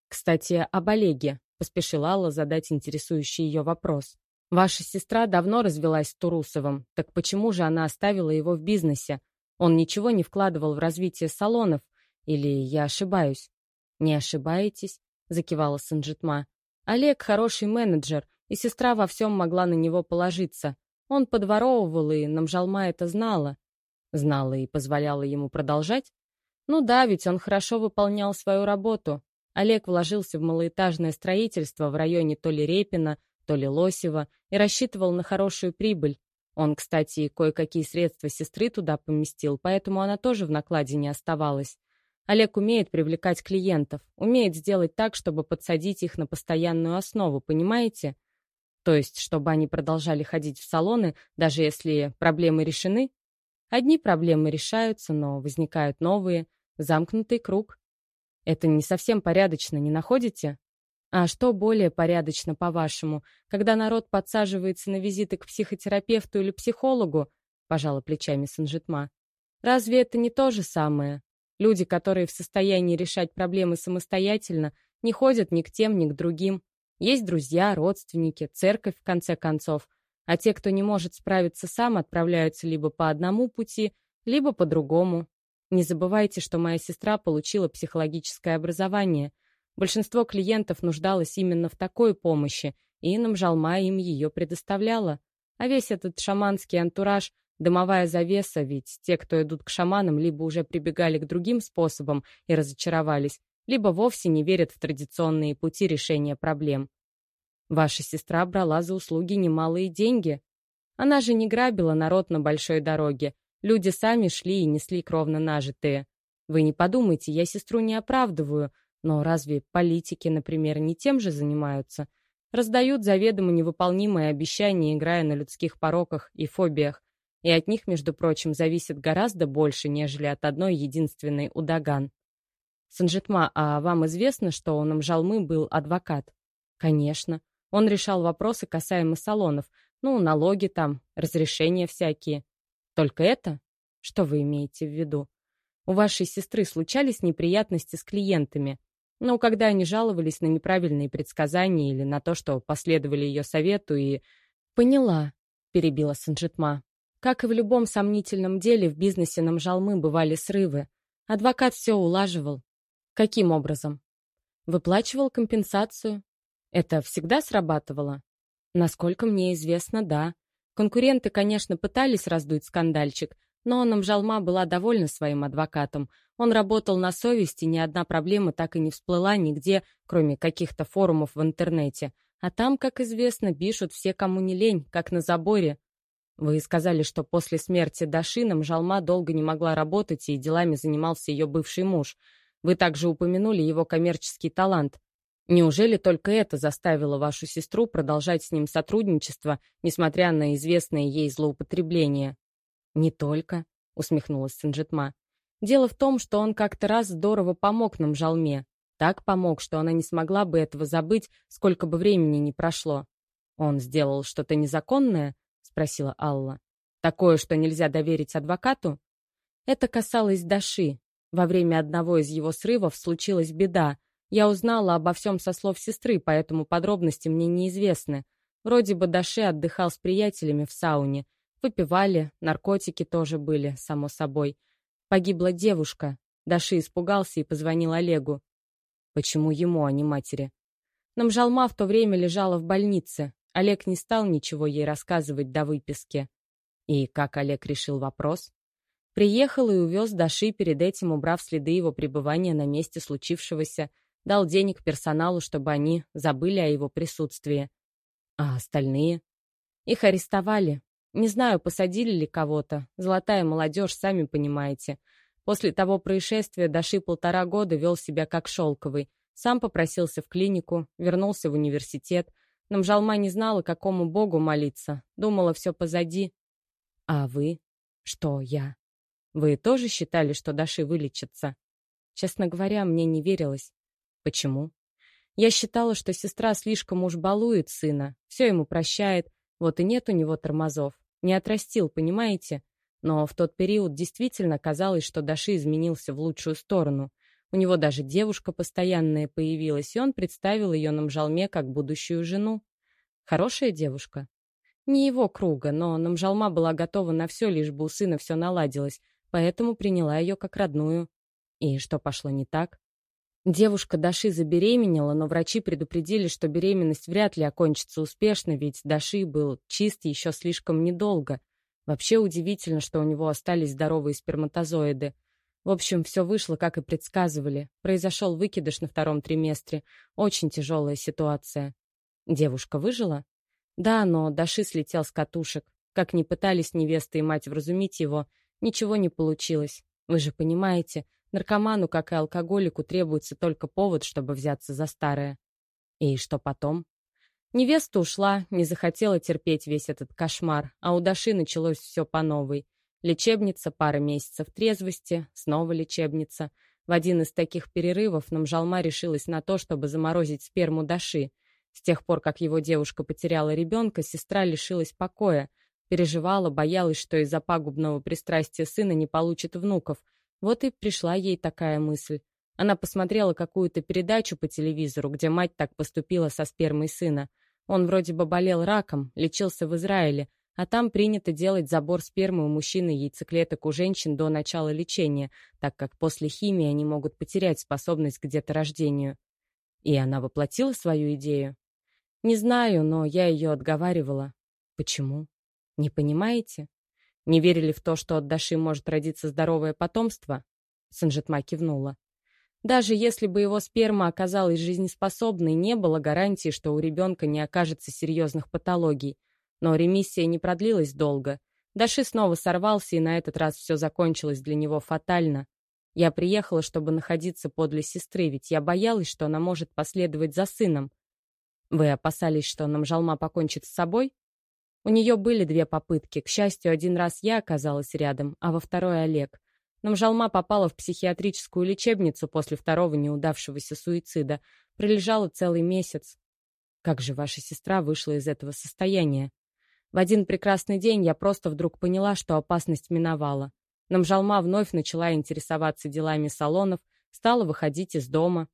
«Кстати, об Олеге», — поспешила Алла задать интересующий ее вопрос. «Ваша сестра давно развелась с Турусовым, так почему же она оставила его в бизнесе? Он ничего не вкладывал в развитие салонов, или я ошибаюсь?» «Не ошибаетесь», — закивала Санджитма. «Олег хороший менеджер, и сестра во всем могла на него положиться. Он подворовывал, и Намжалма это знала. Знала и позволяла ему продолжать? Ну да, ведь он хорошо выполнял свою работу. Олег вложился в малоэтажное строительство в районе то ли Репина, то ли Лосева и рассчитывал на хорошую прибыль. Он, кстати, кое-какие средства сестры туда поместил, поэтому она тоже в накладе не оставалась. Олег умеет привлекать клиентов, умеет сделать так, чтобы подсадить их на постоянную основу, понимаете? То есть, чтобы они продолжали ходить в салоны, даже если проблемы решены? Одни проблемы решаются, но возникают новые. Замкнутый круг. Это не совсем порядочно, не находите? А что более порядочно, по-вашему, когда народ подсаживается на визиты к психотерапевту или психологу? Пожала плечами Санжитма. Разве это не то же самое? Люди, которые в состоянии решать проблемы самостоятельно, не ходят ни к тем, ни к другим. Есть друзья, родственники, церковь, в конце концов. А те, кто не может справиться сам, отправляются либо по одному пути, либо по другому. Не забывайте, что моя сестра получила психологическое образование. Большинство клиентов нуждалось именно в такой помощи, и Намжалма им ее предоставляла. А весь этот шаманский антураж — дымовая завеса, ведь те, кто идут к шаманам, либо уже прибегали к другим способам и разочаровались, либо вовсе не верят в традиционные пути решения проблем. Ваша сестра брала за услуги немалые деньги. Она же не грабила народ на большой дороге. Люди сами шли и несли кровно нажитые. Вы не подумайте, я сестру не оправдываю, но разве политики, например, не тем же занимаются? Раздают заведомо невыполнимые обещания, играя на людских пороках и фобиях. И от них, между прочим, зависит гораздо больше, нежели от одной единственной удаган. Санжитма, а вам известно, что у Намжалмы был адвокат? Конечно. Он решал вопросы касаемо салонов. Ну, налоги там, разрешения всякие. Только это? Что вы имеете в виду? У вашей сестры случались неприятности с клиентами. Ну, когда они жаловались на неправильные предсказания или на то, что последовали ее совету и... «Поняла», — перебила Санжитма. «Как и в любом сомнительном деле, в бизнесе Намжалмы бывали срывы. Адвокат все улаживал, Каким образом? Выплачивал компенсацию. Это всегда срабатывало? Насколько мне известно, да. Конкуренты, конечно, пытались раздуть скандальчик, но Намжалма была довольна своим адвокатом. Он работал на совести, ни одна проблема так и не всплыла нигде, кроме каких-то форумов в интернете. А там, как известно, пишут все, кому не лень, как на заборе. Вы сказали, что после смерти Даши Намжалма долго не могла работать, и делами занимался ее бывший муж — вы также упомянули его коммерческий талант. Неужели только это заставило вашу сестру продолжать с ним сотрудничество, несмотря на известное ей злоупотребление? Не только, усмехнулась Санжитма. Дело в том, что он как-то раз здорово помог нам Жалме. Так помог, что она не смогла бы этого забыть, сколько бы времени ни прошло. «Он сделал что-то незаконное?» — спросила Алла. «Такое, что нельзя доверить адвокату?» Это касалось Даши. Во время одного из его срывов случилась беда. Я узнала обо всем со слов сестры, поэтому подробности мне неизвестны. Вроде бы Даши отдыхал с приятелями в сауне. Выпивали, наркотики тоже были, само собой. Погибла девушка. Даши испугался и позвонил Олегу. Почему ему, а не матери? Намжалма в то время лежала в больнице. Олег не стал ничего ей рассказывать до выписки. И как Олег решил вопрос? Приехал и увез Даши, перед этим убрав следы его пребывания на месте случившегося, дал денег персоналу, чтобы они забыли о его присутствии. А остальные? Их арестовали. Не знаю, посадили ли кого-то. Золотая молодежь, сами понимаете. После того происшествия Даши полтора года вел себя как шелковый. Сам попросился в клинику, вернулся в университет. Но Мжалма не знала, какому богу молиться. Думала, все позади. А вы? Что я? Вы тоже считали, что Даши вылечится? Честно говоря, мне не верилось. Почему? Я считала, что сестра слишком уж балует сына, все ему прощает, вот и нет у него тормозов. Не отрастил, понимаете? Но в тот период действительно казалось, что Даши изменился в лучшую сторону. У него даже девушка постоянная появилась, и он представил ее на Мжалме как будущую жену. Хорошая девушка. Не его круга, но Намжалма была готова на все, лишь бы у сына все наладилось, поэтому приняла ее как родную. И что пошло не так? Девушка Даши забеременела, но врачи предупредили, что беременность вряд ли окончится успешно, ведь Даши был чист еще слишком недолго. Вообще удивительно, что у него остались здоровые сперматозоиды. В общем, все вышло, как и предсказывали. Произошел выкидыш на втором триместре. Очень тяжелая ситуация. Девушка выжила? Да, но Даши слетел с катушек. Как ни пытались невеста и мать вразумить его, ничего не получилось. Вы же понимаете, Наркоману, как и алкоголику, требуется только повод, чтобы взяться за старое. И что потом? Невеста ушла, не захотела терпеть весь этот кошмар, а у Даши началось все по новой. Лечебница, пара месяцев трезвости, снова лечебница. В один из таких перерывов Намжалма решилась на то, чтобы заморозить сперму Даши. С тех пор, как его девушка потеряла ребенка, сестра лишилась покоя. Переживала, боялась, что из-за пагубного пристрастия сына не получит внуков, вот и пришла ей такая мысль. Она посмотрела какую-то передачу по телевизору, где мать так поступила со спермой сына. Он вроде бы болел раком, лечился в Израиле, а там принято делать забор спермы у мужчин и яйцеклеток у женщин до начала лечения, так как после химии они могут потерять способность к деторождению. И она воплотила свою идею? Не знаю, но я ее отговаривала. Почему? Не понимаете? Не верили в то, что от Даши может родиться здоровое потомство? Санжитма кивнула. Даже если бы его сперма оказалась жизнеспособной, не было гарантии, что у ребенка не окажется серьезных патологий. Но ремиссия не продлилась долго. Даши снова сорвался, и на этот раз все закончилось для него фатально. Я приехала, чтобы находиться подле сестры, ведь я боялась, что она может последовать за сыном. Вы опасались, что Намжалма покончит с собой? У нее были две попытки. К счастью, один раз я оказалась рядом, а во второй Олег. Но Мжалма попала в психиатрическую лечебницу после второго неудавшегося суицида. Пролежала целый месяц. Как же ваша сестра вышла из этого состояния? В один прекрасный день я просто вдруг поняла, что опасность миновала. Намжалма вновь начала интересоваться делами салонов, стала выходить из дома.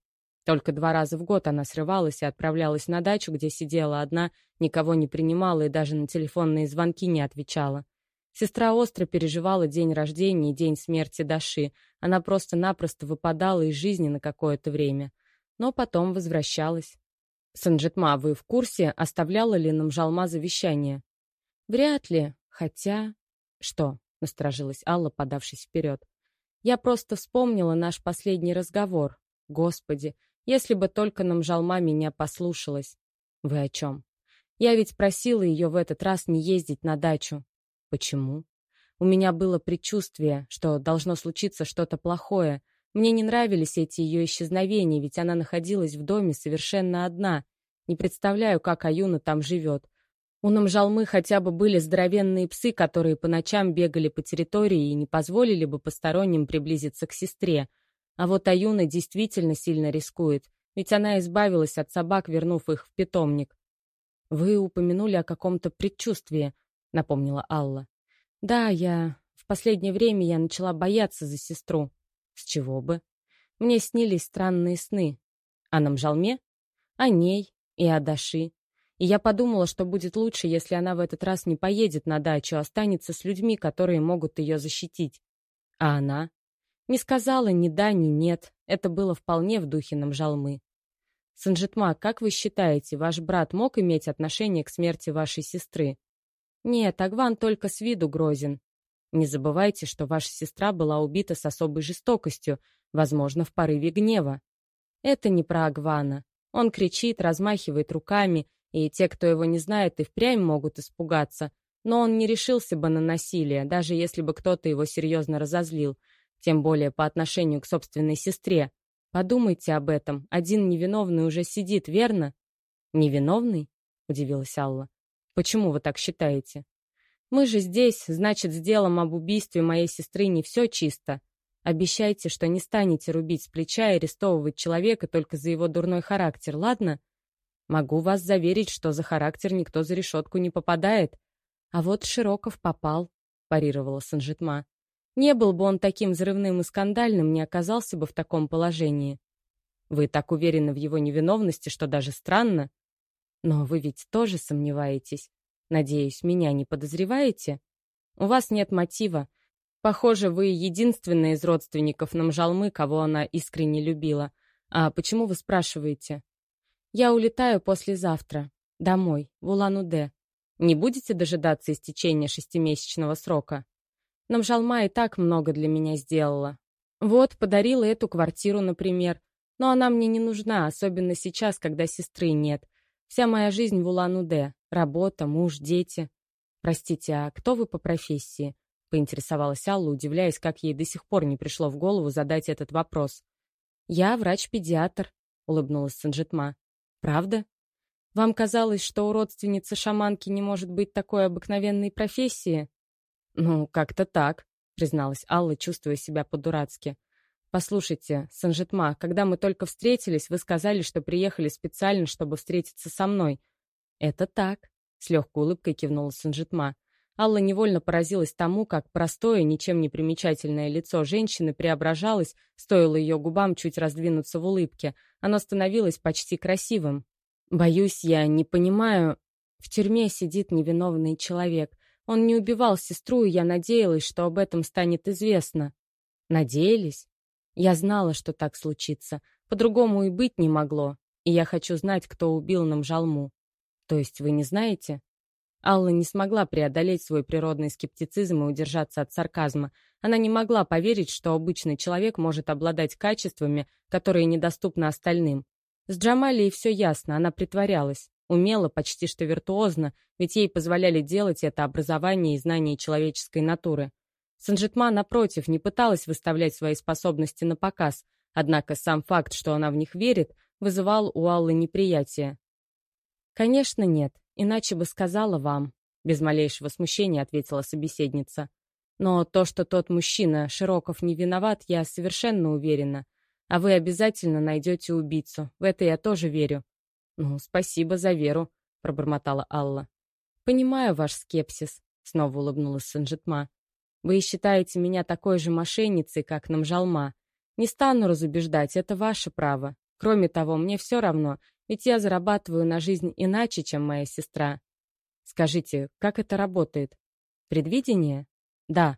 Только два раза в год она срывалась и отправлялась на дачу, где сидела одна, никого не принимала и даже на телефонные звонки не отвечала. Сестра остро переживала день рождения и день смерти Даши. Она просто-напросто выпадала из жизни на какое-то время. Но потом возвращалась. Санджитма, вы в курсе, оставляла ли нам Жалма завещание? Вряд ли, хотя... Что? Насторожилась Алла, подавшись вперед. Я просто вспомнила наш последний разговор. Господи, если бы только нам жалма меня послушалась. Вы о чем? Я ведь просила ее в этот раз не ездить на дачу. Почему? У меня было предчувствие, что должно случиться что-то плохое. Мне не нравились эти ее исчезновения, ведь она находилась в доме совершенно одна. Не представляю, как Аюна там живет. У Намжалмы хотя бы были здоровенные псы, которые по ночам бегали по территории и не позволили бы посторонним приблизиться к сестре. А вот Аюна действительно сильно рискует, ведь она избавилась от собак, вернув их в питомник. «Вы упомянули о каком-то предчувствии», — напомнила Алла. «Да, я... В последнее время я начала бояться за сестру. С чего бы? Мне снились странные сны. О Намжалме? О ней и о Даши. И я подумала, что будет лучше, если она в этот раз не поедет на дачу, а останется с людьми, которые могут ее защитить. А она? Не сказала ни да, ни нет. Это было вполне в духе Намжалмы. Санжитма, как вы считаете, ваш брат мог иметь отношение к смерти вашей сестры? Нет, Агван только с виду грозен. Не забывайте, что ваша сестра была убита с особой жестокостью, возможно, в порыве гнева. Это не про Агвана. Он кричит, размахивает руками, и те, кто его не знает, и впрямь могут испугаться. Но он не решился бы на насилие, даже если бы кто-то его серьезно разозлил, тем более по отношению к собственной сестре. Подумайте об этом. Один невиновный уже сидит, верно? Невиновный? Удивилась Алла. Почему вы так считаете? Мы же здесь, значит, с делом об убийстве моей сестры не все чисто. Обещайте, что не станете рубить с плеча и арестовывать человека только за его дурной характер, ладно? Могу вас заверить, что за характер никто за решетку не попадает. А вот Широков попал, парировала Санжитма. Не был бы он таким взрывным и скандальным, не оказался бы в таком положении. Вы так уверены в его невиновности, что даже странно. Но вы ведь тоже сомневаетесь. Надеюсь, меня не подозреваете? У вас нет мотива. Похоже, вы единственная из родственников Намжалмы, кого она искренне любила. А почему вы спрашиваете? Я улетаю послезавтра. Домой, в Улан-Удэ. Не будете дожидаться истечения шестимесячного срока? Намжалма и так много для меня сделала. Вот, подарила эту квартиру, например. Но она мне не нужна, особенно сейчас, когда сестры нет. Вся моя жизнь в Улан-Удэ. Работа, муж, дети. Простите, а кто вы по профессии? Поинтересовалась Алла, удивляясь, как ей до сих пор не пришло в голову задать этот вопрос. «Я врач-педиатр», — улыбнулась Санжитма. Правда? Вам казалось, что у родственницы шаманки не может быть такой обыкновенной профессии? Ну, как-то так, призналась Алла, чувствуя себя по-дурацки. Послушайте, Санжитма, когда мы только встретились, вы сказали, что приехали специально, чтобы встретиться со мной. Это так, с легкой улыбкой кивнула Санжитма. Алла невольно поразилась тому, как простое, ничем не примечательное лицо женщины преображалось, стоило ее губам чуть раздвинуться в улыбке. Оно становилось почти красивым. «Боюсь, я не понимаю...» В тюрьме сидит невиновный человек. Он не убивал сестру, и я надеялась, что об этом станет известно. Надеялись? Я знала, что так случится. По-другому и быть не могло. И я хочу знать, кто убил нам Жалму. То есть вы не знаете? Алла не смогла преодолеть свой природный скептицизм и удержаться от сарказма. Она не могла поверить, что обычный человек может обладать качествами, которые недоступны остальным. С Джамалией все ясно, она притворялась. Умела, почти что виртуозно, ведь ей позволяли делать это образование и знание человеческой натуры. Санжитма, напротив, не пыталась выставлять свои способности на показ, однако сам факт, что она в них верит, вызывал у Аллы неприятие. «Конечно, нет», «Иначе бы сказала вам», — без малейшего смущения ответила собеседница. «Но то, что тот мужчина, Широков, не виноват, я совершенно уверена. А вы обязательно найдете убийцу. В это я тоже верю». «Ну, спасибо за веру», — пробормотала Алла. «Понимаю ваш скепсис», — снова улыбнулась Санжитма. «Вы считаете меня такой же мошенницей, как Намжалма. Не стану разубеждать, это ваше право. Кроме того, мне все равно, ведь я зарабатываю на жизнь иначе, чем моя сестра. Скажите, как это работает? Предвидение? Да.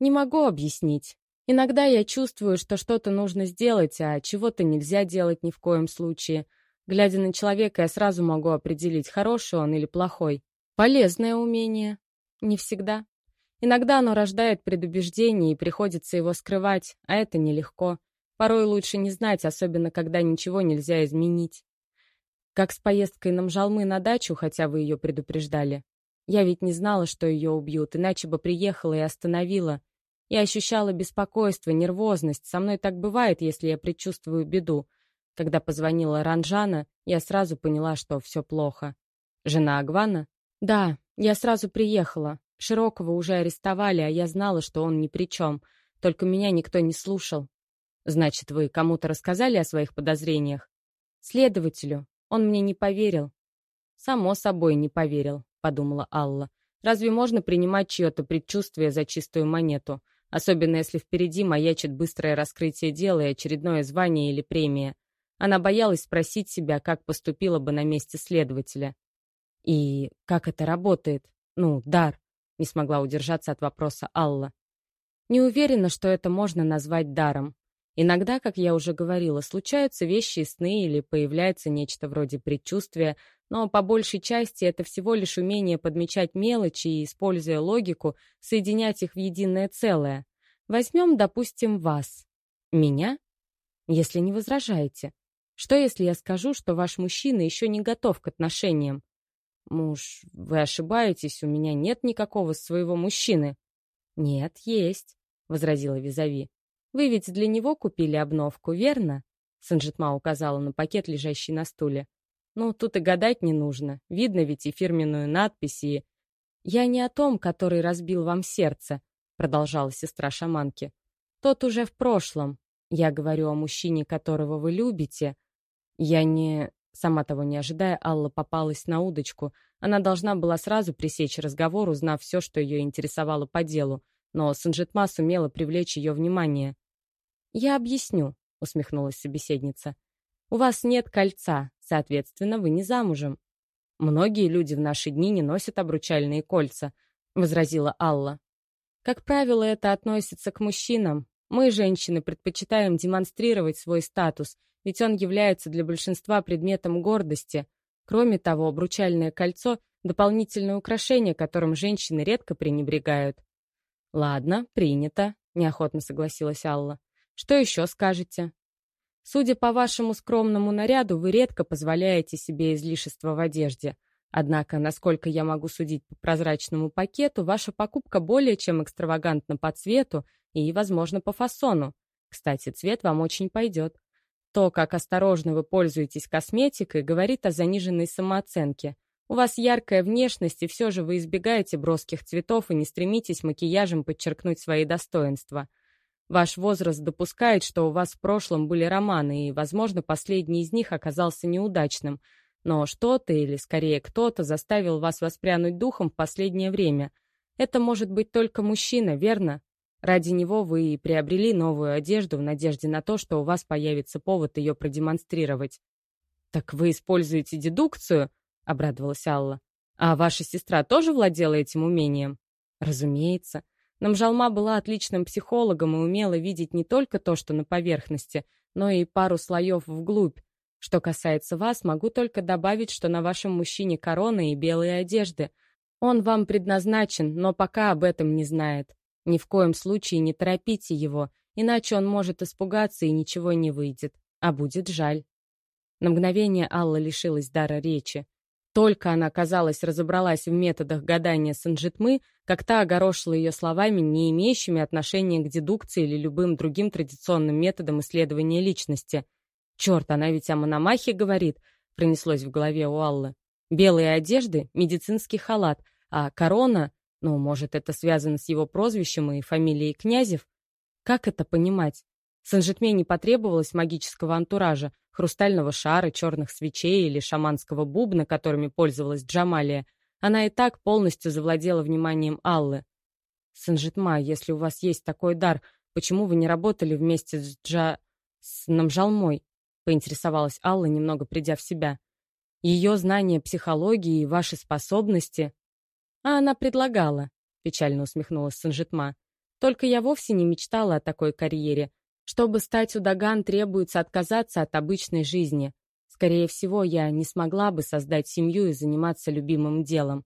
Не могу объяснить. Иногда я чувствую, что что-то нужно сделать, а чего-то нельзя делать ни в коем случае. Глядя на человека, я сразу могу определить, хороший он или плохой. Полезное умение. Не всегда. Иногда оно рождает предубеждение, и приходится его скрывать, а это нелегко. Порой лучше не знать, особенно когда ничего нельзя изменить. Как с поездкой на Мжалмы на дачу, хотя вы ее предупреждали. Я ведь не знала, что ее убьют, иначе бы приехала и остановила. Я ощущала беспокойство, нервозность. Со мной так бывает, если я предчувствую беду. Когда позвонила Ранжана, я сразу поняла, что все плохо. Жена Агвана? Да, я сразу приехала. Широкого уже арестовали, а я знала, что он ни при чем. Только меня никто не слушал. Значит, вы кому-то рассказали о своих подозрениях? Следователю. Он мне не поверил. Само собой не поверил, подумала Алла. Разве можно принимать чье-то предчувствие за чистую монету? Особенно если впереди маячит быстрое раскрытие дела и очередное звание или премия. Она боялась спросить себя, как поступила бы на месте следователя. И как это работает? Ну, дар. Не смогла удержаться от вопроса Алла. Не уверена, что это можно назвать даром. Иногда, как я уже говорила, случаются вещи и сны или появляется нечто вроде предчувствия, но по большей части это всего лишь умение подмечать мелочи и, используя логику, соединять их в единое целое. Возьмем, допустим, вас. Меня? Если не возражаете. Что, если я скажу, что ваш мужчина еще не готов к отношениям? Муж, вы ошибаетесь, у меня нет никакого своего мужчины. Нет, есть, — возразила Визави. «Вы ведь для него купили обновку, верно?» Санжитма указала на пакет, лежащий на стуле. «Ну, тут и гадать не нужно. Видно ведь и фирменную надпись, и...» «Я не о том, который разбил вам сердце», — продолжала сестра шаманки. «Тот уже в прошлом. Я говорю о мужчине, которого вы любите. Я не...» Сама того не ожидая, Алла попалась на удочку. Она должна была сразу пресечь разговор, узнав все, что ее интересовало по делу но Санжитма сумела привлечь ее внимание. «Я объясню», — усмехнулась собеседница. «У вас нет кольца, соответственно, вы не замужем». «Многие люди в наши дни не носят обручальные кольца», — возразила Алла. «Как правило, это относится к мужчинам. Мы, женщины, предпочитаем демонстрировать свой статус, ведь он является для большинства предметом гордости. Кроме того, обручальное кольцо — дополнительное украшение, которым женщины редко пренебрегают. «Ладно, принято», — неохотно согласилась Алла. «Что еще скажете?» «Судя по вашему скромному наряду, вы редко позволяете себе излишества в одежде. Однако, насколько я могу судить по прозрачному пакету, ваша покупка более чем экстравагантна по цвету и, возможно, по фасону. Кстати, цвет вам очень пойдет. То, как осторожно вы пользуетесь косметикой, говорит о заниженной самооценке. У вас яркая внешность, и все же вы избегаете броских цветов и не стремитесь макияжем подчеркнуть свои достоинства. Ваш возраст допускает, что у вас в прошлом были романы, и, возможно, последний из них оказался неудачным. Но что-то, или скорее кто-то, заставил вас воспрянуть духом в последнее время. Это может быть только мужчина, верно? Ради него вы и приобрели новую одежду в надежде на то, что у вас появится повод ее продемонстрировать. «Так вы используете дедукцию?» обрадовалась Алла. «А ваша сестра тоже владела этим умением?» «Разумеется. Намжалма была отличным психологом и умела видеть не только то, что на поверхности, но и пару слоев вглубь. Что касается вас, могу только добавить, что на вашем мужчине корона и белые одежды. Он вам предназначен, но пока об этом не знает. Ни в коем случае не торопите его, иначе он может испугаться и ничего не выйдет. А будет жаль». На мгновение Алла лишилась дара речи. Только она, казалось, разобралась в методах гадания Санжитмы, как та огорошила ее словами, не имеющими отношения к дедукции или любым другим традиционным методам исследования личности. «Черт, она ведь о Мономахе говорит», — пронеслось в голове у Аллы. «Белые одежды — медицинский халат, а корона, ну, может, это связано с его прозвищем и фамилией Князев? Как это понимать? Санжитме не потребовалось магического антуража, хрустального шара, черных свечей или шаманского бубна, которыми пользовалась Джамалия. Она и так полностью завладела вниманием Аллы. «Санжитма, если у вас есть такой дар, почему вы не работали вместе с Джа... с Намжалмой?» — поинтересовалась Алла, немного придя в себя. «Ее знание психологии и ваши способности...» «А она предлагала», — печально усмехнулась Санжитма. «Только я вовсе не мечтала о такой карьере. Чтобы стать Удаган, требуется отказаться от обычной жизни. Скорее всего, я не смогла бы создать семью и заниматься любимым делом.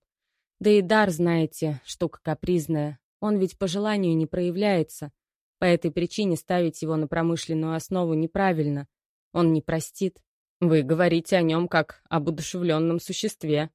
Да и дар, знаете, штука капризная. Он ведь по желанию не проявляется. По этой причине ставить его на промышленную основу неправильно. Он не простит. Вы говорите о нем как об удушевленном существе.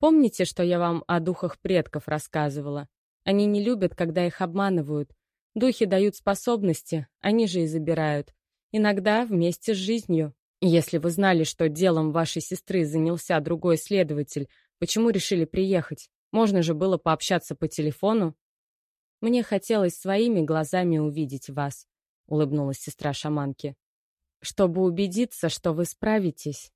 Помните, что я вам о духах предков рассказывала? Они не любят, когда их обманывают, Духи дают способности, они же и забирают. Иногда вместе с жизнью. Если вы знали, что делом вашей сестры занялся другой следователь, Почему решили приехать? Можно же было пообщаться по телефону. Мне хотелось своими глазами увидеть вас, улыбнулась сестра шаманки. Чтобы убедиться, что вы справитесь.